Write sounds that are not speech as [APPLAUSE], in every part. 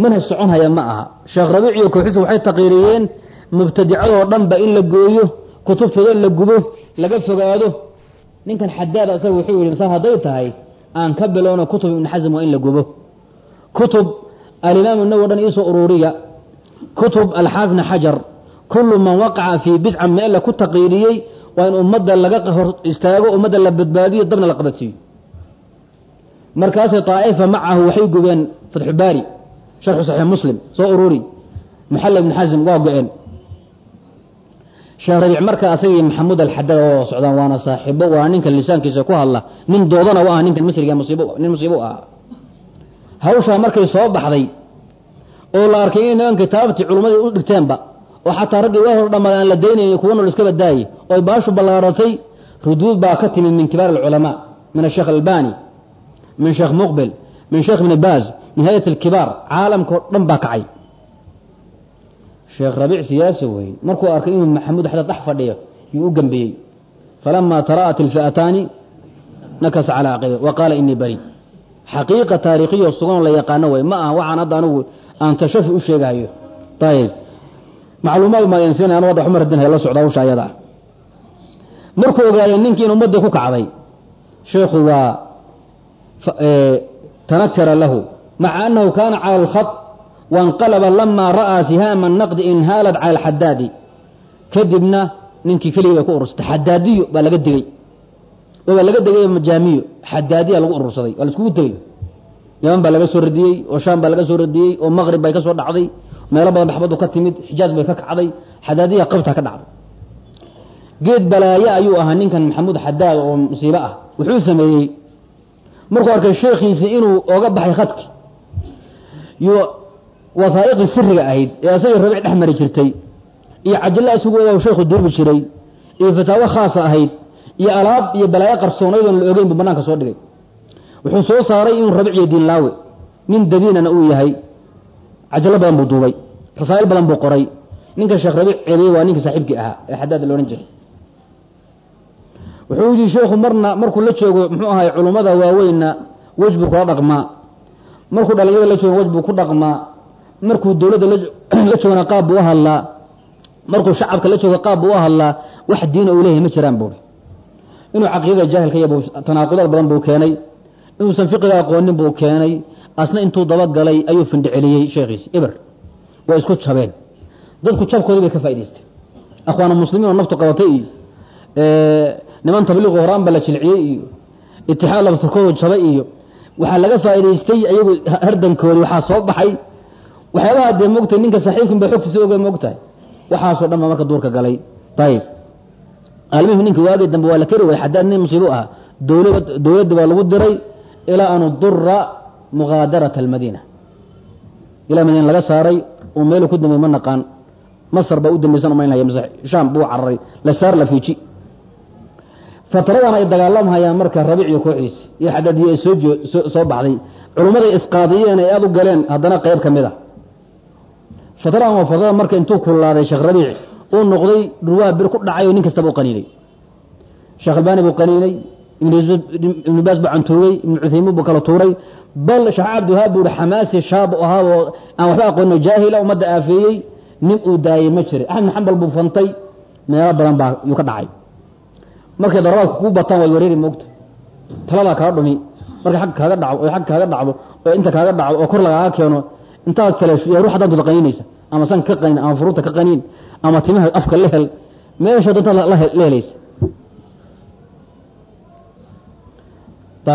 manhaj soconhaya ma aha. Sheekh rabiic iyo kooxiisa waxay taqiiriyeen mubtadicadoo dhanba in la gooyo kutubtooda la gubo laga fogaado. Ninkan xadaada isaga wuxuu yihi masal hadday tahay aan ka bilowno kutub ibn xasm waa in la gubo. Kutub alimaamu nawowi dhan iisoo ururiya kutub alxaafidna xajar kullu man waqaca fii bidca meela ku taqiiriyey waa in ummadda laga hor istaago ummadda la badbaadiyo dabna la qabatiyo. Markaasay طaa'ifa macahu waxay gubeen fatxu baari sharxu saxiix muslim soo ururi. Muxalla ibn xasm waa go-een. Sheekh rabiic marka asagii maxamuud alxadada oo socdaan waana saaxiibo waa ninka lisaankiisa ku hadla. Nin doodana u ah ninkan masriga musiibo nin musiibo u ah hawshaa markay soo baxday oo la arkay in niman kitaabtii culummadii u dhigteenba oo xataa raggii waa hor dhammaada aan la daynayni kuwa nool iska badaayey oo ay baashu ballaaratay ruduud baa ka timid min kibaar alculamaa min asheekh albani min sheekh muqbil min nihaayat alkibaar caalamka dhan baa kacay sheekh rabiic siyaasi wey markuu arkay inuu maxamuud xadad dhex fadhiyo yuu u gambiyey falamaa tara'at ilfi'ataani nakasa calaa caqiba wa qaala inii bari xaqiiqa taariikhiyo suganoo la yaqaano wey ma aha waxaan hadda anugu aan tashafi u sheegahayo ayib macluumaad maadeensiina anu wadda xumar dinhay la socda hawsha ayada markuu ogaaday ninkii in ummaddii ku kacday sheekhu waa tanakara lahu maca annahu kaana cala alkhat wanqalaba lamaa ra'aa sihaama naqdi inhaalad cala alxadaadi kadibna ninkii keligii bay ku urursatay xadaadiyo baa laga digey oo baa laga degay majaamiyo xadaadiya lagu urursaday. Waa la iskugu tegey yaman baa laga soo radiyey oo shaam baa laga soo radiyey oo maqrib bay ka soo dhacday meelo badan baxbadu ka timid xijaaz bay ka kacday xadaadiya qabta ka dhacday. Geed balaaye ayuu ahaa ninkan maxamuud xadaad oo musiibo ah. Wuxuu sameeyey. Markuu arkay sheekhiisi inuu oga baxay khadki iyo wasaa'iqii siriga ahayd ee asagii rabiic dhex mari jirtay iyo cajilla isugu wada sheekhu duubi jiray iyo fataawo khaasa ahayd iyo alaab iyo balaayo qarsoonaydon la ogeyn buu banaanka soo dhigay. Wuxuu soo saaray inuu rabiic iyo diinlaawe nin dadiinana uu yahay. Cajallo badan buu duubay rasaa'il badan buu qoray. Ninka sheekh rabiic celiyey waa ninka saaxiibkii ahaa ee xadaad la odhan jiray. Wuxuu yidhi sheekhu marna markuu la joogo muxuu ahay culummada waaweynna wej buu kula dhaqmaa markuu dhalinyada la joogo wej ku dhaqmaa. Markuu dowladda [CLEARS THROAT] la joogana qaab buu u hadlaa. Markuu shacabka la joogo qaab buu u hadlaa. Wax diina uu leeyahay ma jiraan buuri inuu caqiidada jaahilka yab tanaaqudaad badan buu keenay. Inuusan fiqiga aqoonin buu keenay. Asna intuu dabagalay ayuu findhiceliyey sheekhiisi eber waa isku jabeen. Dadku jabkoodii bay ka faa'idaysteen akhwaana muslimiin naftu qabatay iyo niman tabliiqu horaan baa la jilciyey iyo itixaad laba turkoodu jabay iyo waxaa laga faa'idaystay ayagu hardankoodii waxaa soo baxay. Waxyaabaha dee moogtahay ninka saaxiibkin baa xogtiisa oga moogtahay. Waxaasoo dhan baa marka duurka galay. Ayib almihim ninka waagii dambe waa la keri waayay xadaad nin musiibo ah dowlad dowladda baa lagu diray ilaa an dura mughaadarata almadiina. Ilaa madiina laga saaray uu meelu ku dambeey ma naqaan. Masar baa u dambaysan umaynaya mase shaam buu cararay. La saar la fiiji fataradan ay dagaalamhayaan marka rabiic iyo kooxdiisi iyo xadaadiye ay soo soo baxday. Culummaday isqaadiyeen ay aad u galeen haddana qayb ka mid a fataradan waa fatrada marka intuu kulaaday sheekh rabiic uu noqday dhurwaa bir ku dhacay oo nin kastaba u qaniinay. Sheekh albani buu qaniinay ibnu baas buu cantuugay ibnu cuthaymiin buu kala tuuray. Bal sheekh cabdiwahaab buu hi xamaasi shaab ahaa oo aan waxba aqoono jaahila ummadda aafeeyey nin uu daayey ma jirin axmed bin xambal buu fantay meelo badan baa yuu ka dhacay markay darabaadka kuu bataan waad wareeri moogta taladaa kaa dhumi markay agga kaaga dhacdo oo agga kaaga dhacdo oo inta kaaga dhacdo oo kor lagaaga keeno intaad kaleesho yaa ruux daantood qaniinaysa ama sanka ka qaniin ama furuurta ka qaniin ama timaha afka la hel meesha dantaad la helaysa.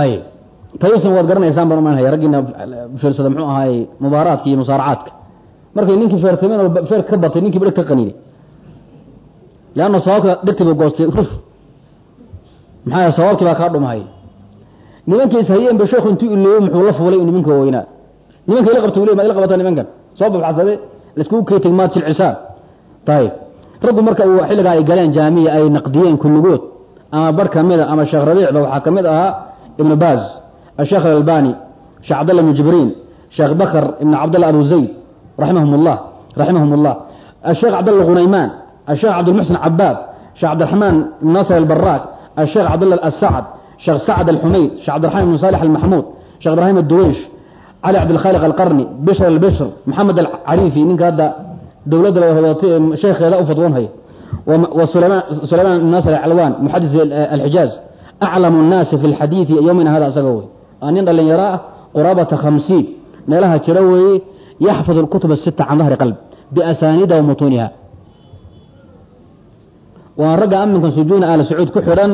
Ayib taysan waad garanaysaan baan umaynaya raggiina fiirsada muxuu ahaay mubaaraadka iyo musaaracaadka. Markay ninkii feertameen feer ka batay ninkii dheg ka qaniinay leanna sababka dhegti buu goostay ruf maxaa sawaabkii baa kaa dhumhay nimankii ishayeenba sheeku intii uleeyey muxuu la fuulay nimanka waaweynaa nimanka ila qabta ule maad ila qabata nimankan? Soo babxasade laiskugu keetay maad jilcisaan ayib raggu marka uu xilligaa ay galeen jaamiya ay naqdiyeen kulligood ama bar ka mida ah, ama sheekh rabiicba waxaa ka mid ahaa ibnu baaz asheekh alalbani sheekh cabdalla ibnu jibriin sheekh bakr ibnu cabdalla abu zayd raximahum llah raximahum ullah asheekh cabdalla qunaymaan asheekh cabdilmuxsin cabaad sheekh cabdiraxmaan ibn nasr albaraak الشhekh cبدالله السعد شhekh سعد الحمayd شhekh cبدالرحمن بن صالح المحمود شhekh إبراهيم الدويش cali cabdilkhaaliq alqarni bishr albishr maxamed alcariifi ninka hadda dowladda la hodatay ee sheekheeda u fadwoonhaya wa sulaymaan nasr alcalwaan muxadis alxijaaz aclamu nnaasi fi lxadiidi yowmina hada isaga wey waa nin dhalinyaro ah quraabata khamsiin meelaha jira weeye yaxfad alkutub asita can dahri qalb biasaaniida wa mutuuniha waa ragga aminkan sujuuna ahli sacuud ku xidhan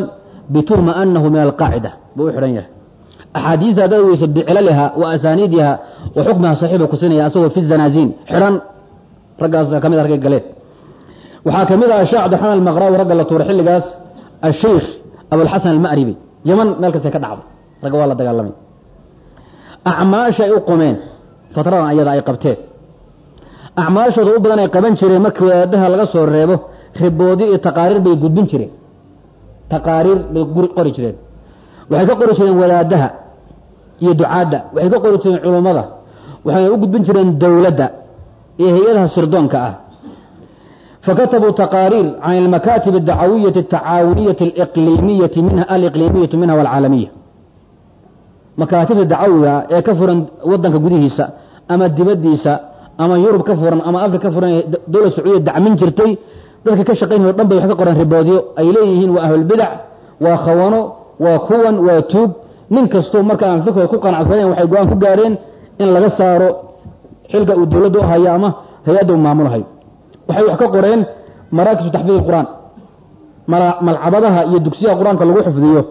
bituhma anahu min alqaacida buu u yahay. Axaadiista haddaad weyso bicilaliha wa asaaniidiha wa xukmiha saxiiba kusinaya asagoo fi zanaaziin xidhan. Raggaas ka mid a ragga galeen waxaa ka mid ah sheekh cabdiraxmaan almaqraawi ragga la tuuray xilligaas asheikh abulxasan alma'ribi. Yaman meel kastay ka dhacday. Ragga waa la dagaalamay. Acmaasha ay u qumeen. Fatradan ayada ay qabteen. Acmaashooda u badan ay qaban jireen markii wadaadaha laga soo reebo riboodi iyo taqaariir bay gudbin jireen. Taqaariir bay qori jireen. Waxay ka qori jireen wadaadaha iyo ducaadda. Waxay ka qori jireen culummada waxayna u gudbin jireen dowladda iyo hay'adaha sirdoonka ah. Fakatabuu taqaariir can almakaatib adacawiyati atacaawuniyati aliqliimiyati minha aliqliimiyati minha walcaalamiya makaatibta dacawiga ee ka furan wadanka gudihiisa ama dibadiisa ama yurub ka furan ama afrika ka furan dowlad sacuudiya dacmin jirtay dadka ka shaqaynaya o dhan bay wax ka qoran riboodyo. Ay leeyihiin waa ahlulbidac waa khawano waa kuwan waa tuug. Nin kastoo marka aan fikra ku qanacsanayn waxay go'aan ku gaareen in laga saaro xilka uu dowladda u hayo ama hay'adda uu maamulhayo waxay wax ka qoreen maraakisu taxfiid qur'aan malcabadaha iyo dugsiyaha qur'aanka lagu xifdiyo.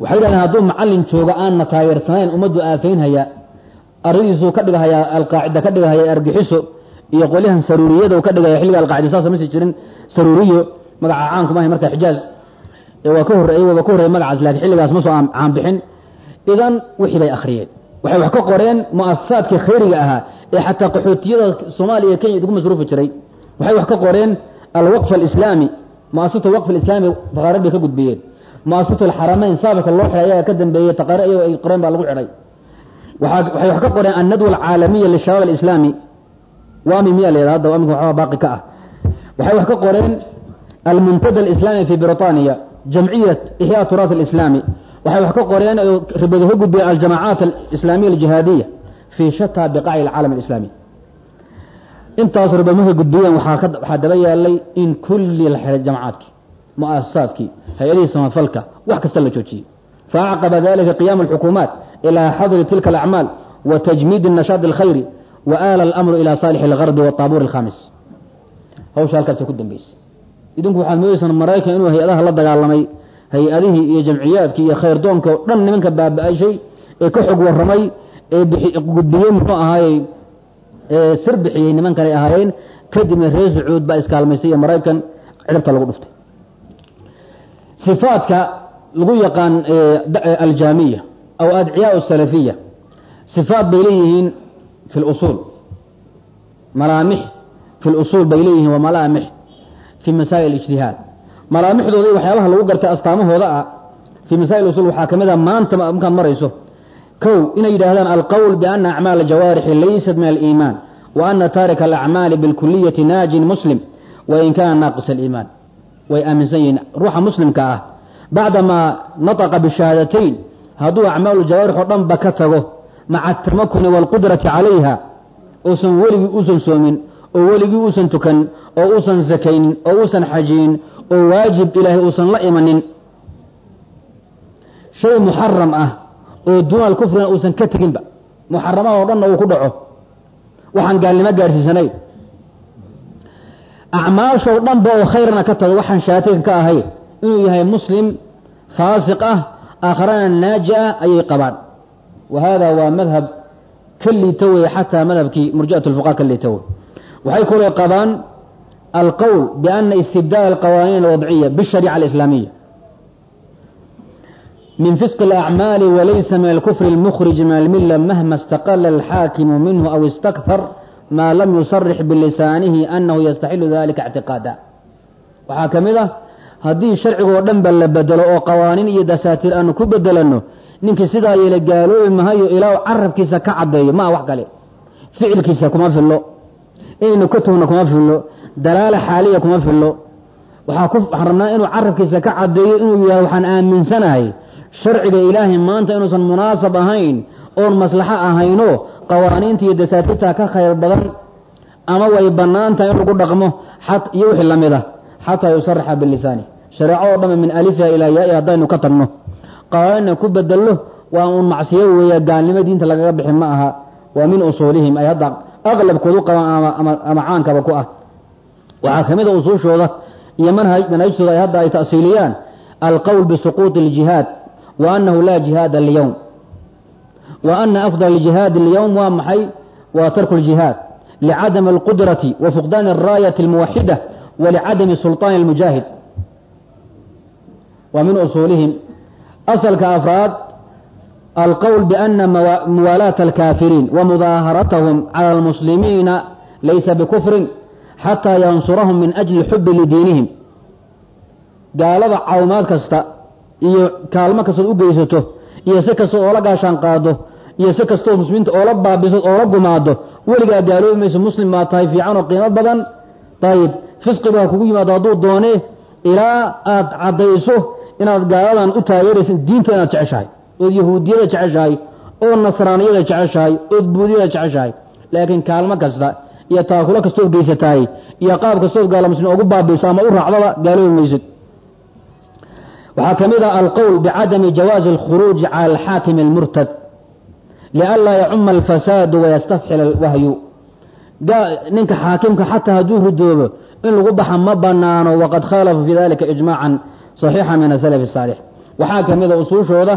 Waxay dhahdeen hadduu macalin jooga aanna taageersanayn ummaddu aafaynhaya ardadiisu ka dhigahaya alqaacida ka dhigahaya argixiso iyo qolyahan saruuriyada ka dhigaya xilliga alqaacida saasa masi jirin saruuriyo magaca caanku maahay marka xijaaz. Waa ka horreeyey waaba ka horreeyey magacaas laakiin xilligaas ma soo caan bixin. Idan wixii bay akhriyeen. Waxay wax ka qoreen mu'asasaadkii khayriga ahaa ee xataa qaxootiyada soomaaliya iyo kenya idinku masruufi jiray. Waxay wax ka qoreen alwaqf alislaami muasasatu waqf alislaami taqaariir bay ka gudbiyeen. Muasasatu alxaramayn saabirka loo xidhay ayaa ka dambeeyey ayagoo ay qoreen baa lagu xidhay waxay wax ka qoreen annadwa alcaalamiya lishabaab alislaami waami miyaa la yidhahda hadda waamika waxbaa baaqi ka ah. Waxay wax ka qoreen almuntada alislaami fi britaniya jamciyat ixyaa turaat alislaami waxay wax ka qoreen oo ribadu ka aljamaacaat alislaamiya aljihaadiya fi shataa biqaaci alcaalam alislaami intaas ribad gudbiyeen waxaa daba yaalay in kulli la xihay jamacaadkii mu'asasaadkii hay'adihii samafalka wax kasta la joojiyey. Faacqaba dalika qiyaam alxukuumaat ilaa xadri tilka alacmaal wa tajmiid الnashaad alkhayri wa aala alamru ila saalix algarbi waطaabuur alkhamis. Hawsha halkaasa ku dambeysay idinku waxaad moodeysaan maraykan inuu hay'adaha la dagaalamay hay'adihii iyo jamciyaadkii iyo khayrdoonka oo dhan nimanka baaba-ashay ee ka xog warramay ee gudbiyey muxuu ahaayey sir bixiyey niman kale ahaayeen kadibna reer sacuud baa iskaalmaystay iyo maraykan ciribta lagu dhuftay. Sifaadka lagu yaqaan aljaamiya aw adciyaa salafiya sifaat bay leeyihiin fi lusuul malaamix fi lusuul bay leeyihiin waa malaamix fi masaa'il ijtihaad malaamixdooda waxyaabaha lagu gartay astaamahooda ah fi masaa'il usul waxaa ka mid a maanta markaad marayso kow inay yidhaahdaan alqowl biana acmaal jawaarixi laysat min aliimaan wa ana taarika alacmaali bilkuliyati naajin muslim wain kaana naaqis aliimaan way aaminsan yihiin ruuxa muslimka ah bacdamaa nataqa bishahaadatayn hadduu acmaalu jawaarix oo dhanba ka tago maca atamakuni waalqudrati calayha uusan weligii uusan soomin oo weligii uusan tukan oo uusan sakaynin oo uusan xajinin oo waajib ilaahay uusan la imanin. Shay muxaram ah oo duuna alkufrina uusan ka teginba. Muxaramaha oo dhanna uu ku dhaco. Waxaan gaalnimo gaadhsiisanayn acmaashoo dhanba oo khayrna ka tago waxaan shaatiga ka ahayn inuu yahay muslim faasiq ah aakharana naaji ah ayay qabaan wa hada waa madhab ka liita weye xataa madhabkii murji'at lfuqaa ka liita wey waxay kaloo qabaan alqowl biana istibdaal alqawaaniin alwadciya bishariica alislaamiya من فسق الأعمال وليس من الكفر المخرج من الملة مهما استقل الحاكم منه أو استكثر ما لم يصرح بلسانه أنه يستحل ذلك اعتقادا وحاكمده haddii sharcigoo dhan ba la bedelo oo qawaaniin iyo dasaatiir aanu ku bedelanno ninkii sidaa yeela gaaloobi mahayo ilaa carabkiisa ka caddeeyo maa wax kale. Ficilkiisa kuma fillo. Inaynu ka tuhno kuma fillo. Dalaala xaaliya kuma fillo. Waxaan rabnaa inuu carabkiisa ka caddeeyo inuu yahay waxaan aaminsanahay sharciga ilaahay maanta inuusan munaasab ahayn oon maslaxo ahayno qawaaniinta iyo dasaatiirta ka khayr badan ama way bannaan tahay in lagu dhaqmo iyo wixii la mid ah xataa yusaraxa bilisaani. Shareeco oo dhamme min alifiha ilaa yaai haddaynu ka tagno qawaanina ku bedello waa uun macsiyo weeye gaalnimo diinta lagaga bixi ma aha waa min usuulihim ay hadda aqlabkoodu qabaan ama caankaba ku ah waxaa ka mid a usuushooda iyo manhajtooda ay hadda ay ta'siiliyaan alqowl bisuquuطi اljihaad wa annahu laa jihaada alyowm wa ana afdal اljihaadi اlyowm waa maxay waa tarku اljihaad licadami اlqudrati wa fuqdaani الraayati اlmuwaxida wa licadami sulطaani اlmujaahid waa min usuulihim asalka afraad alqowl biana muwaalaata alkaafiriin wa mudaaharatahum cala almuslimiina laysa bikufrin xataa yansurahum min ajli xubi lidiinihim. Gaalada caawimaad kasta iyo kaalmo kastood u geysato iyo si kastood oola gaashaan qaado iyo si kastood muslimiinta oola baabiso oola gumaado weligaa gaaloobi mayso muslim baa tahay fiican oo qiimo badan. Dayib fisqiba ha kugu yimaado hadduu doonee ilaa aad caddayso inaad gaaladan u taageeraysa diinta inaad jeceshahay ood yahuudiyada jeceshahay oo nasraaniyada jeceshahay ood buudiyada jeceshahay. Laakiin kaalmo kasta iyo taakulo kastood geysatahay iyo qaab kastood gaala muslim ugu baabiiso ama u raacdaba gaaloobi maysid. Waxaa ka mid ah alqowl bicadami jawaazi alkhuruuji cala alxaakimi almurtad. Lianlaa yacuma alfasaadu wayastafxil alwahyu. Ninka xaakimka xataa hadduu ridoobo in lagu baxa ma banaano waqad khaalafu fi dalika ijmaacan صaxiixa min asalaf الsaalix waxaa ka mida usuushooda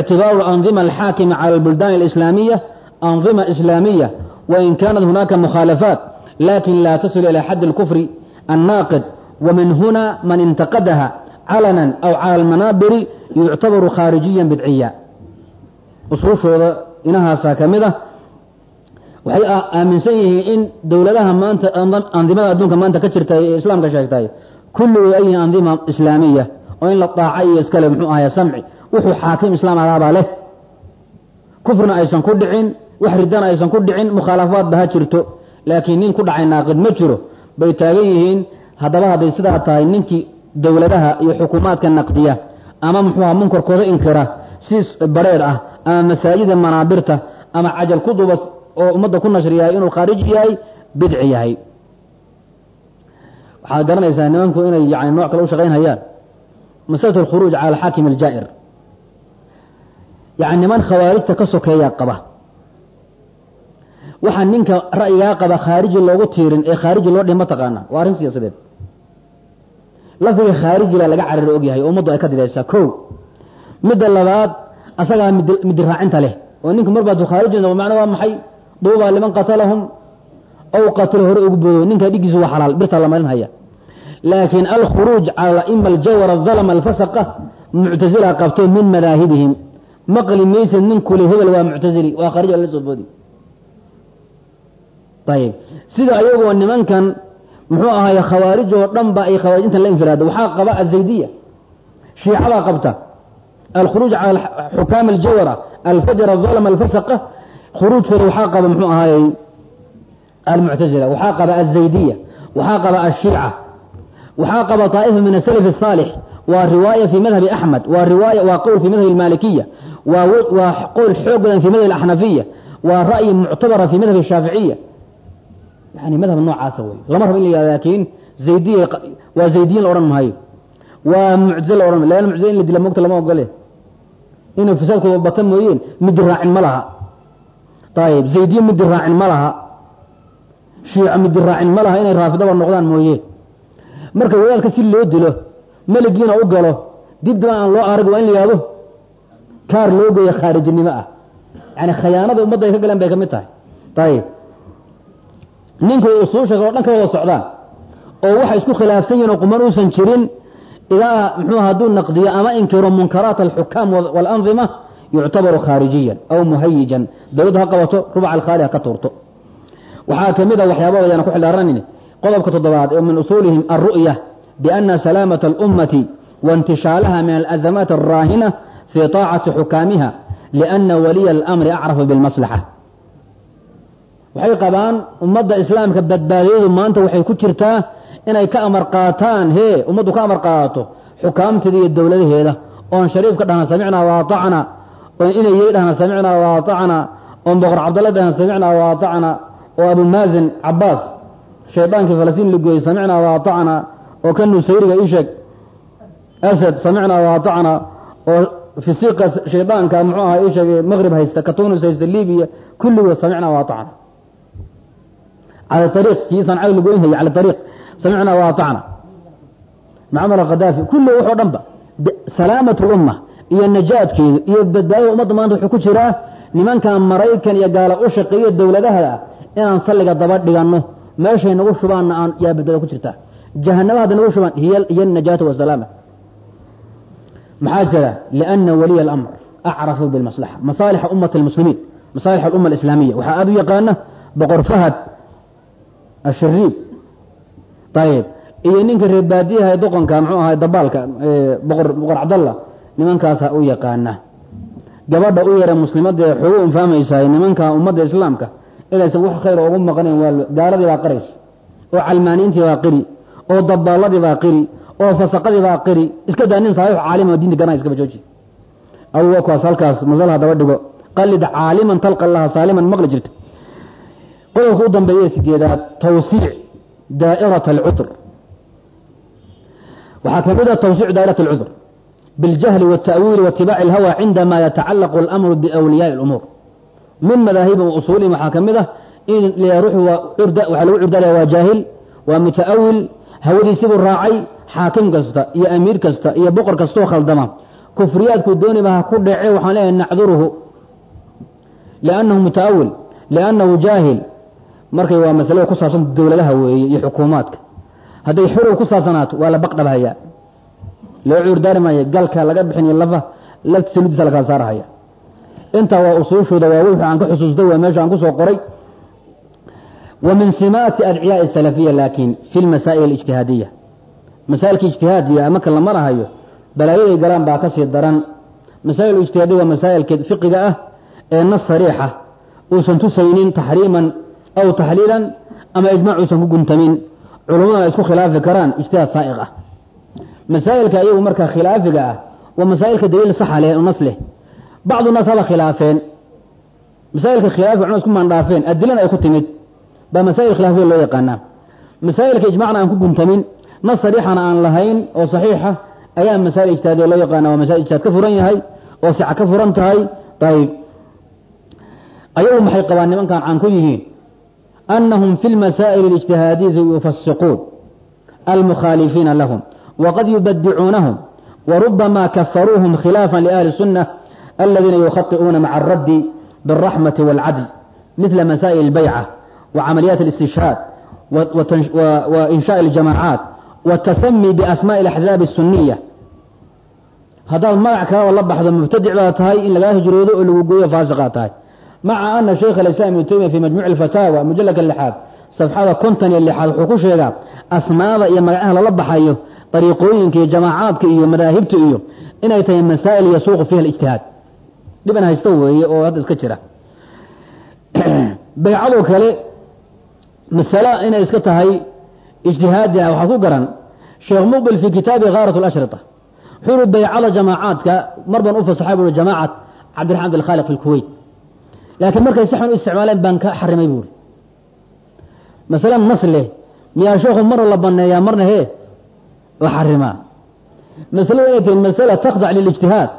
ictibaaru anظima alxaakimi cala albuldan اlislaamiya anظima islaamiya wain kanat hunaka mukhaalafaat lakin la tasil ilى xad اlkufri الnaaqid وmin huna man intaqadaha calana aw cala almanaabiri yuctabaru khaarijiya bidciya usuushooda inahaasaa ka mid a waxay aaminsan yihiin in dowladaha maanta andimada adduunka maanta ka jirta ee islaamka sheegtay kulligood ay yihiin andima islaamiya oo in la daaca iyo iskale muxuu ahaye samci wuxuu xaakim islaam adaabaa leh. Kufrina aysan ku dhicin wax ridana aysan ku dhicin mukhaalafaadba ha jirto. Laakiin nin ku dhacay naaqid ma jiro. Bay taagan yihiin haddaba hadday sidaa tahay ninkii dowladaha iyo xukuumaadka naqdiya ama muxuuha munkarkooda inkira si bareer ah ama masaajida manaabirta ama cajal ku duba oo ummadda ku nashriyahay inuu khaariji yahay bidci yahay waxaad garanaysaa nimanku inay yani nooc kale u shaqaynhayaan masalatu alkhuruuj cala alxaakim aljaa'ir. Yani niman khawaarijta ka sokeeyaa qaba. Waxaa ninka ra'yigaa qaba khaariji loogu tiirin ee khaariji loo dhihi ma taqaana waa arrin siyaasadeed. Lafdiga khaarijila laga carari ogyahay ummaddu ay ka didaysaa ko midda labaad asagaa midi raacinta leh. Oo ninku mar baad khaariji macna waa maxay? Duubaa liman qatalahum aw qatilo hore ugu boodo ninkaa dhigiisu waa xalaal birtaa la marinhaya laakiin alkhuruuj cala ima aljawar adalama alfasaqa muctasila qabto min madaahibihim. Maqli maysid nin hebel waa muctasili waa khaarij la soo boodi. Ayib sida ayagoo nimankan muxuu ahaay khawaarij oo dhan ba ay khawaarijintan la infiraada waxaa qaba azaydiya shiicadaa qabta. Alkhuruuj cala xukaam aljawara alfajr adalama alfasaqa khuruujkooda waxaa qaba muxuu ahaayey almuctazila waxaa qaba azaydiya waxaa qaba ashiica waxaa qaba طaa'ifa min asalaf الصaalix waa riwaaya fi madhabi axmed waa riwaaya waa qowl fi madhabi اlmalikiya waa waa qowl xoog badan fi madhabi اlaxnafiya waa ra'yi muctabara fi madhabi الshaaficiya yani madhab noocaasa wey lama rabo in la yihahdo laakiin zaydiya waa zaydiyin la odhan maayo waa muctazila la odhan lan muctazila in la dila mogta lama ogole inay fasaadkooda bata mooyeen midi raacin ma laha ayib zaydiye midi raacin ma laha shiico midi raacin ma laha inay raafidaba noqdaan mooye. Marka wadaadka si loo dilo meligiina u galo dibdaba aan loo arag waa in la kaar loo geeyo khaarijinimo ah. Yani khayaanada ummadda ay ka galeen bay ka mid tahay. Ayib ninku usuusha oo dhan ka wada socdaan oo waxay isku khilaafsan yihiin oo quman uusan jirin idaa muxuu hadduu naqdiyo ama inkiro munkaraat alxukaam waalandima yuctabaru khaarijiyan aw muhayijan dowladdu ha qabato rubac alkhaali ha ka tuurto waxaa ka mid a waxyaabahooda ayaan ku xildhaaranayni qodobka toddobaad ee min usuulihim alru'ya biana salaamata alummati waintishaalaha min alazamaat alraahina fii taacati xukaamiha liana waliya alamri acrafu bilmaslaxa waxay qabaan ummadda islaamka badbaadiyadu maanta waxay ku jirtaa inay ka amar qaataan hee ummaddu ka amar qaadato xukaamteeda iyo dowladaheeda oon shariif ka dhahna samicnaa waatacna. Oo inay yey dhahna samicnaa wa aطacna oon boqor cabdalla dhahna samicnaa wa oo abi maazin cabaas shaydaankii falastiin la gooyey samicnaa waaacnaa oo kan nusayriga isheg asad samicnaa waaacnaa oo fisiiqa shaydaanka muxuu ahaa isheg ee maqrib haysta ka tunis haysta libiya kulligood samicnaa waaacna cala ariiq kii sancada la goyn hayay cala ariiq samicnaa waaacna maxamed alkhadaafi kulli waxoo dhan salaamatu umma iyo najaadkeedu iyo badbaadada ummadda maanta wuxuu ku jiraa nimankan maraykan iyo gaala u shaqeeya dowladaha ah inaan salliga daba dhiganno meeshay nagu shubaanna aan yaa badbaada ku jirtaa jahanama hadda nagu shubaan hiyo najaatu wasalaama maxaa jira? Liana waliya alamr acrafu bilmaslaxa masaalixa ummati almuslimiin masaalix alumma alislaamiya waxaa aada u yaqaana boqor fahad ashariib ayib iyo ninka reer baadiyaha ee doqonka muxuu ahay dabaalka boqor cabdallah nimankaasa u yaqaana gabadha u yara muslimadda ee xoogu unfahmaysahay nimanka ummadda islaamka inaysan wax khayr ugu maqnayn waa gaaladii baa qaraysa oo calmaaniintii baa qiri oo dabaalladii baa qiri oo fasaqadii baa qiri iska daa nin saaxiix caalim oo diinta garanay iskaba jooji aduga kuwaas halkaas masalaha daba dhigo qallid caaliman talqa allaha saaliman maqli jirta qodobka u dambeeye sideedaad tawsiic daa'irat alcudr waxaa ka mid a tawsiic daa'irat alcudr biاljahli wالta'wiili waاtibaaci اlhawa cindama yatacalaqu اlamru biawliyaai اlumuur min madaahibin wa usuulihim ka mid ah in waxaa lagu curdalaya waa jaahil waa muta'awil hawadiisibuu raacay xaakim kasta iyo amiir kasta iyo boqor kastoo khaldama. Kufriyaadku dooniba ha ku dhece waxaan leeyahay nacduruhu. Liannahu muta'awil liannahu jaahil. Markay waa masalada ku saabsan dowladaha weeye iyo xukuumaadka. Hadday xuruw ku saabsanaato waa la baqdhabahaya loo cuurdaari maayo galka laga bixiniyo lafa lafta saludiisa lakala saarahaya intaa waa usuushooda waa wuxuu aan ka xusuustay waa meesha aan ku soo qoray. Wa min simaati adciyaai salafiya laakiin fi lmasaa'il alijtihaadiya masaa'ilka ijtihaadiga marka la marahayo balaayaday galaan baa ka sii daran. Masaa'il ijtihaadiya waa masaa'ilka fiqiga ah ee nas sariixa uusan tusaynin taxriiman aw taxliilan ama ijmaac uusan ku guntamin. Culummada ay isku khilaafi karaan ijtihaad saa'iq ah. Masaa'ilka iyagu marka khilaafiga ah waa masaa'ilka daliil saxa leh oo nas leh bacdu naas haba khilaafeen masaa'ilka khilaafi cumar isku maandhaafeen adilana ay ku timid baa masaa'il khilaafiya loo yaqaanaa masaa'ilka ijmacna aan ku guntamin nas sariixana aan lahayn oo saxiixa ayaa masaa'il ijtihaadiya loo yaqaana waa masail ijtihaad ka furan yahay oo sica ka furan tahay ayib ayagu maxay qabaan nimankan caan ku yihiin anahum fi lmasaa'il اlijtihaadiyati yufasiquun almukhaalifiina lahum waqad yubadicuunahum warubama kafaruuhum khilaafan liahli sunna الذين يخطئون مع الرد بالرحمة والعدل مثل مسائل البيعة وعمليات الاستشهاد وإنشاء الجماعات والتسمي بأسماء الأحزاب السنية هذا المرع كلا والله بحث مبتدع لا تهي إن لقاه جروده اللي وقوية فاسقات هاي مع أن شيخ الإسلام ابن تيمية في مجموع الفتاوى مجلد اللحاف صفحة كنتني اللحاف حقوش أسماء يا مرعها الله بحيه طريقooyinka iyo jamaacaadka iyo madaahibta iyo inay tahay masaa'il yasuuqu fiiha alijtihaad dhiban haysta weeye oo hadda iska jira. Baycadoo kale masale inay iska tahay ijtihaadi ah waxaa ku garan sheekh muqbil fii kitaabi khaarat اlashrita wuxuu yihi baycada jamaacaadka mar baan u fasaxay buui jamaacat cabdiraxman abdilkhaaliq fi lkuweyt laakiin markay si xun u isticmaaleen baan ka xarimay buuri masale nas leh miyaa sheekhu marna la baneeyaa marna hee xarimaa. Masaladu inay tahay masala takhdac lilijtihaad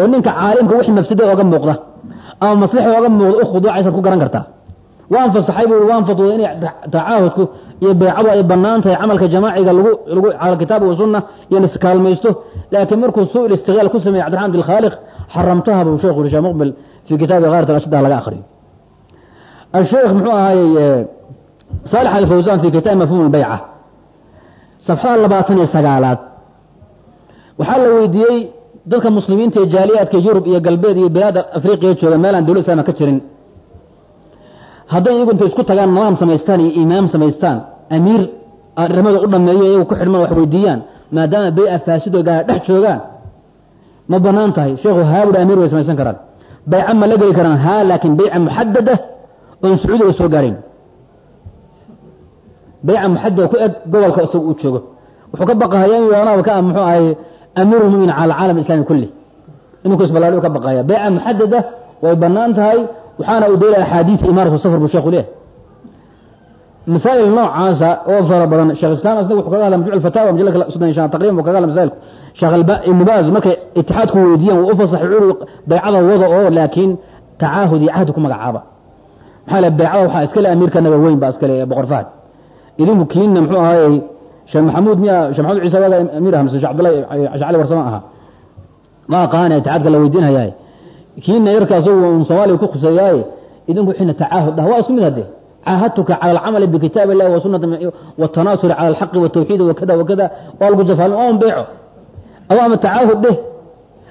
oo ninka caalimka wix mafsada oga muuqda ama maslaxa oga muuqda u khuduucaysaad ku garan kartaa. Waan fasaxay buu waan fatwooday inay tacaahudku iyo baycadu ay bannaan tahay camalka jamaaciga lagu lagu cala kitaab wa sunna iyo liskaalmaysto laakiin markuu suu-il istiqlaal ku sameeyey cabdiraxmaan bilkhaaliq xaramtaha buu sheekhu hisham muqbil fii kitaabi khaarat alashdaa laga akhriyo. Asheekh muxuu ahaayey saalax alfawsan fii kitaabi mafhuum lbayca safxada labaatan iyo sagaalaad. Waxaa la weydiiyey dadka muslimiinta ee jaaliyaadka yurub iyo galbeed iyo bilaada afriqiya jooga meel aan dawlad islaama ka jirin. Hadday iyagu intay isku tagaan nidaam samaystaan iyo imaam samaystaan amiir arrimada u dhameeyo iyagu ku xidhmaan wax weydiiyaan maadaama bay-a faasido gaara dhex joogaan ma bannaan tahay. Sheekhu haabud amiir way samaysan karaan. Bayca ma la geli karaan haa laakiin bayca muxadada oon sacuudiga soo gaarayn bayca muxadada ku eg gobolka isaga uu joogo. Wuxuu ka baqahayaa in yoonaba ka muxuu ahay amiiru lmuminin cala alcaalam islami kulli inuu ku isballaadhiyo ka baqaya beeca muxadada way bannaan tahay waxaana u dayla axaadiida imaaratu safar buu sheekhu leeyahay masaa'il noocaasa oo fara badan sheekh islam asna wuxuu kaga hadla majmuc alfataawa majalka soddon iyo shan taqriban buu kaga hadla masaa'ilku sheekh ibnu baaz markay itixaadku weydiiyaan wuu u fasaxay wuxuu baycada wada oo laakiin tacaahud iyo cahdi ku magacaaba maxaa le baycada waxaa iskale amiirka naga weyn baa iskale boqor fahd idinku kiinna muxuu ahaayey sheekh maxamuud miya sheekh maxamuud ciise waaga amiir aha mise sheekh abdullahi sheekh cali warsama aha ma aqaana itixaadka la weydiinhayaay kiina yarka asagu un soomaaliya ku khuseeyaaye idinku xina tacaahud dhah waa isku mid hadde caahadtuka cala alcamali bikitaab illahi wa sunati watanaasuri cala alxaqi watawxiidi wakada wakada waa lagu jafaalin waa un beeco ado ama tacaahud dheh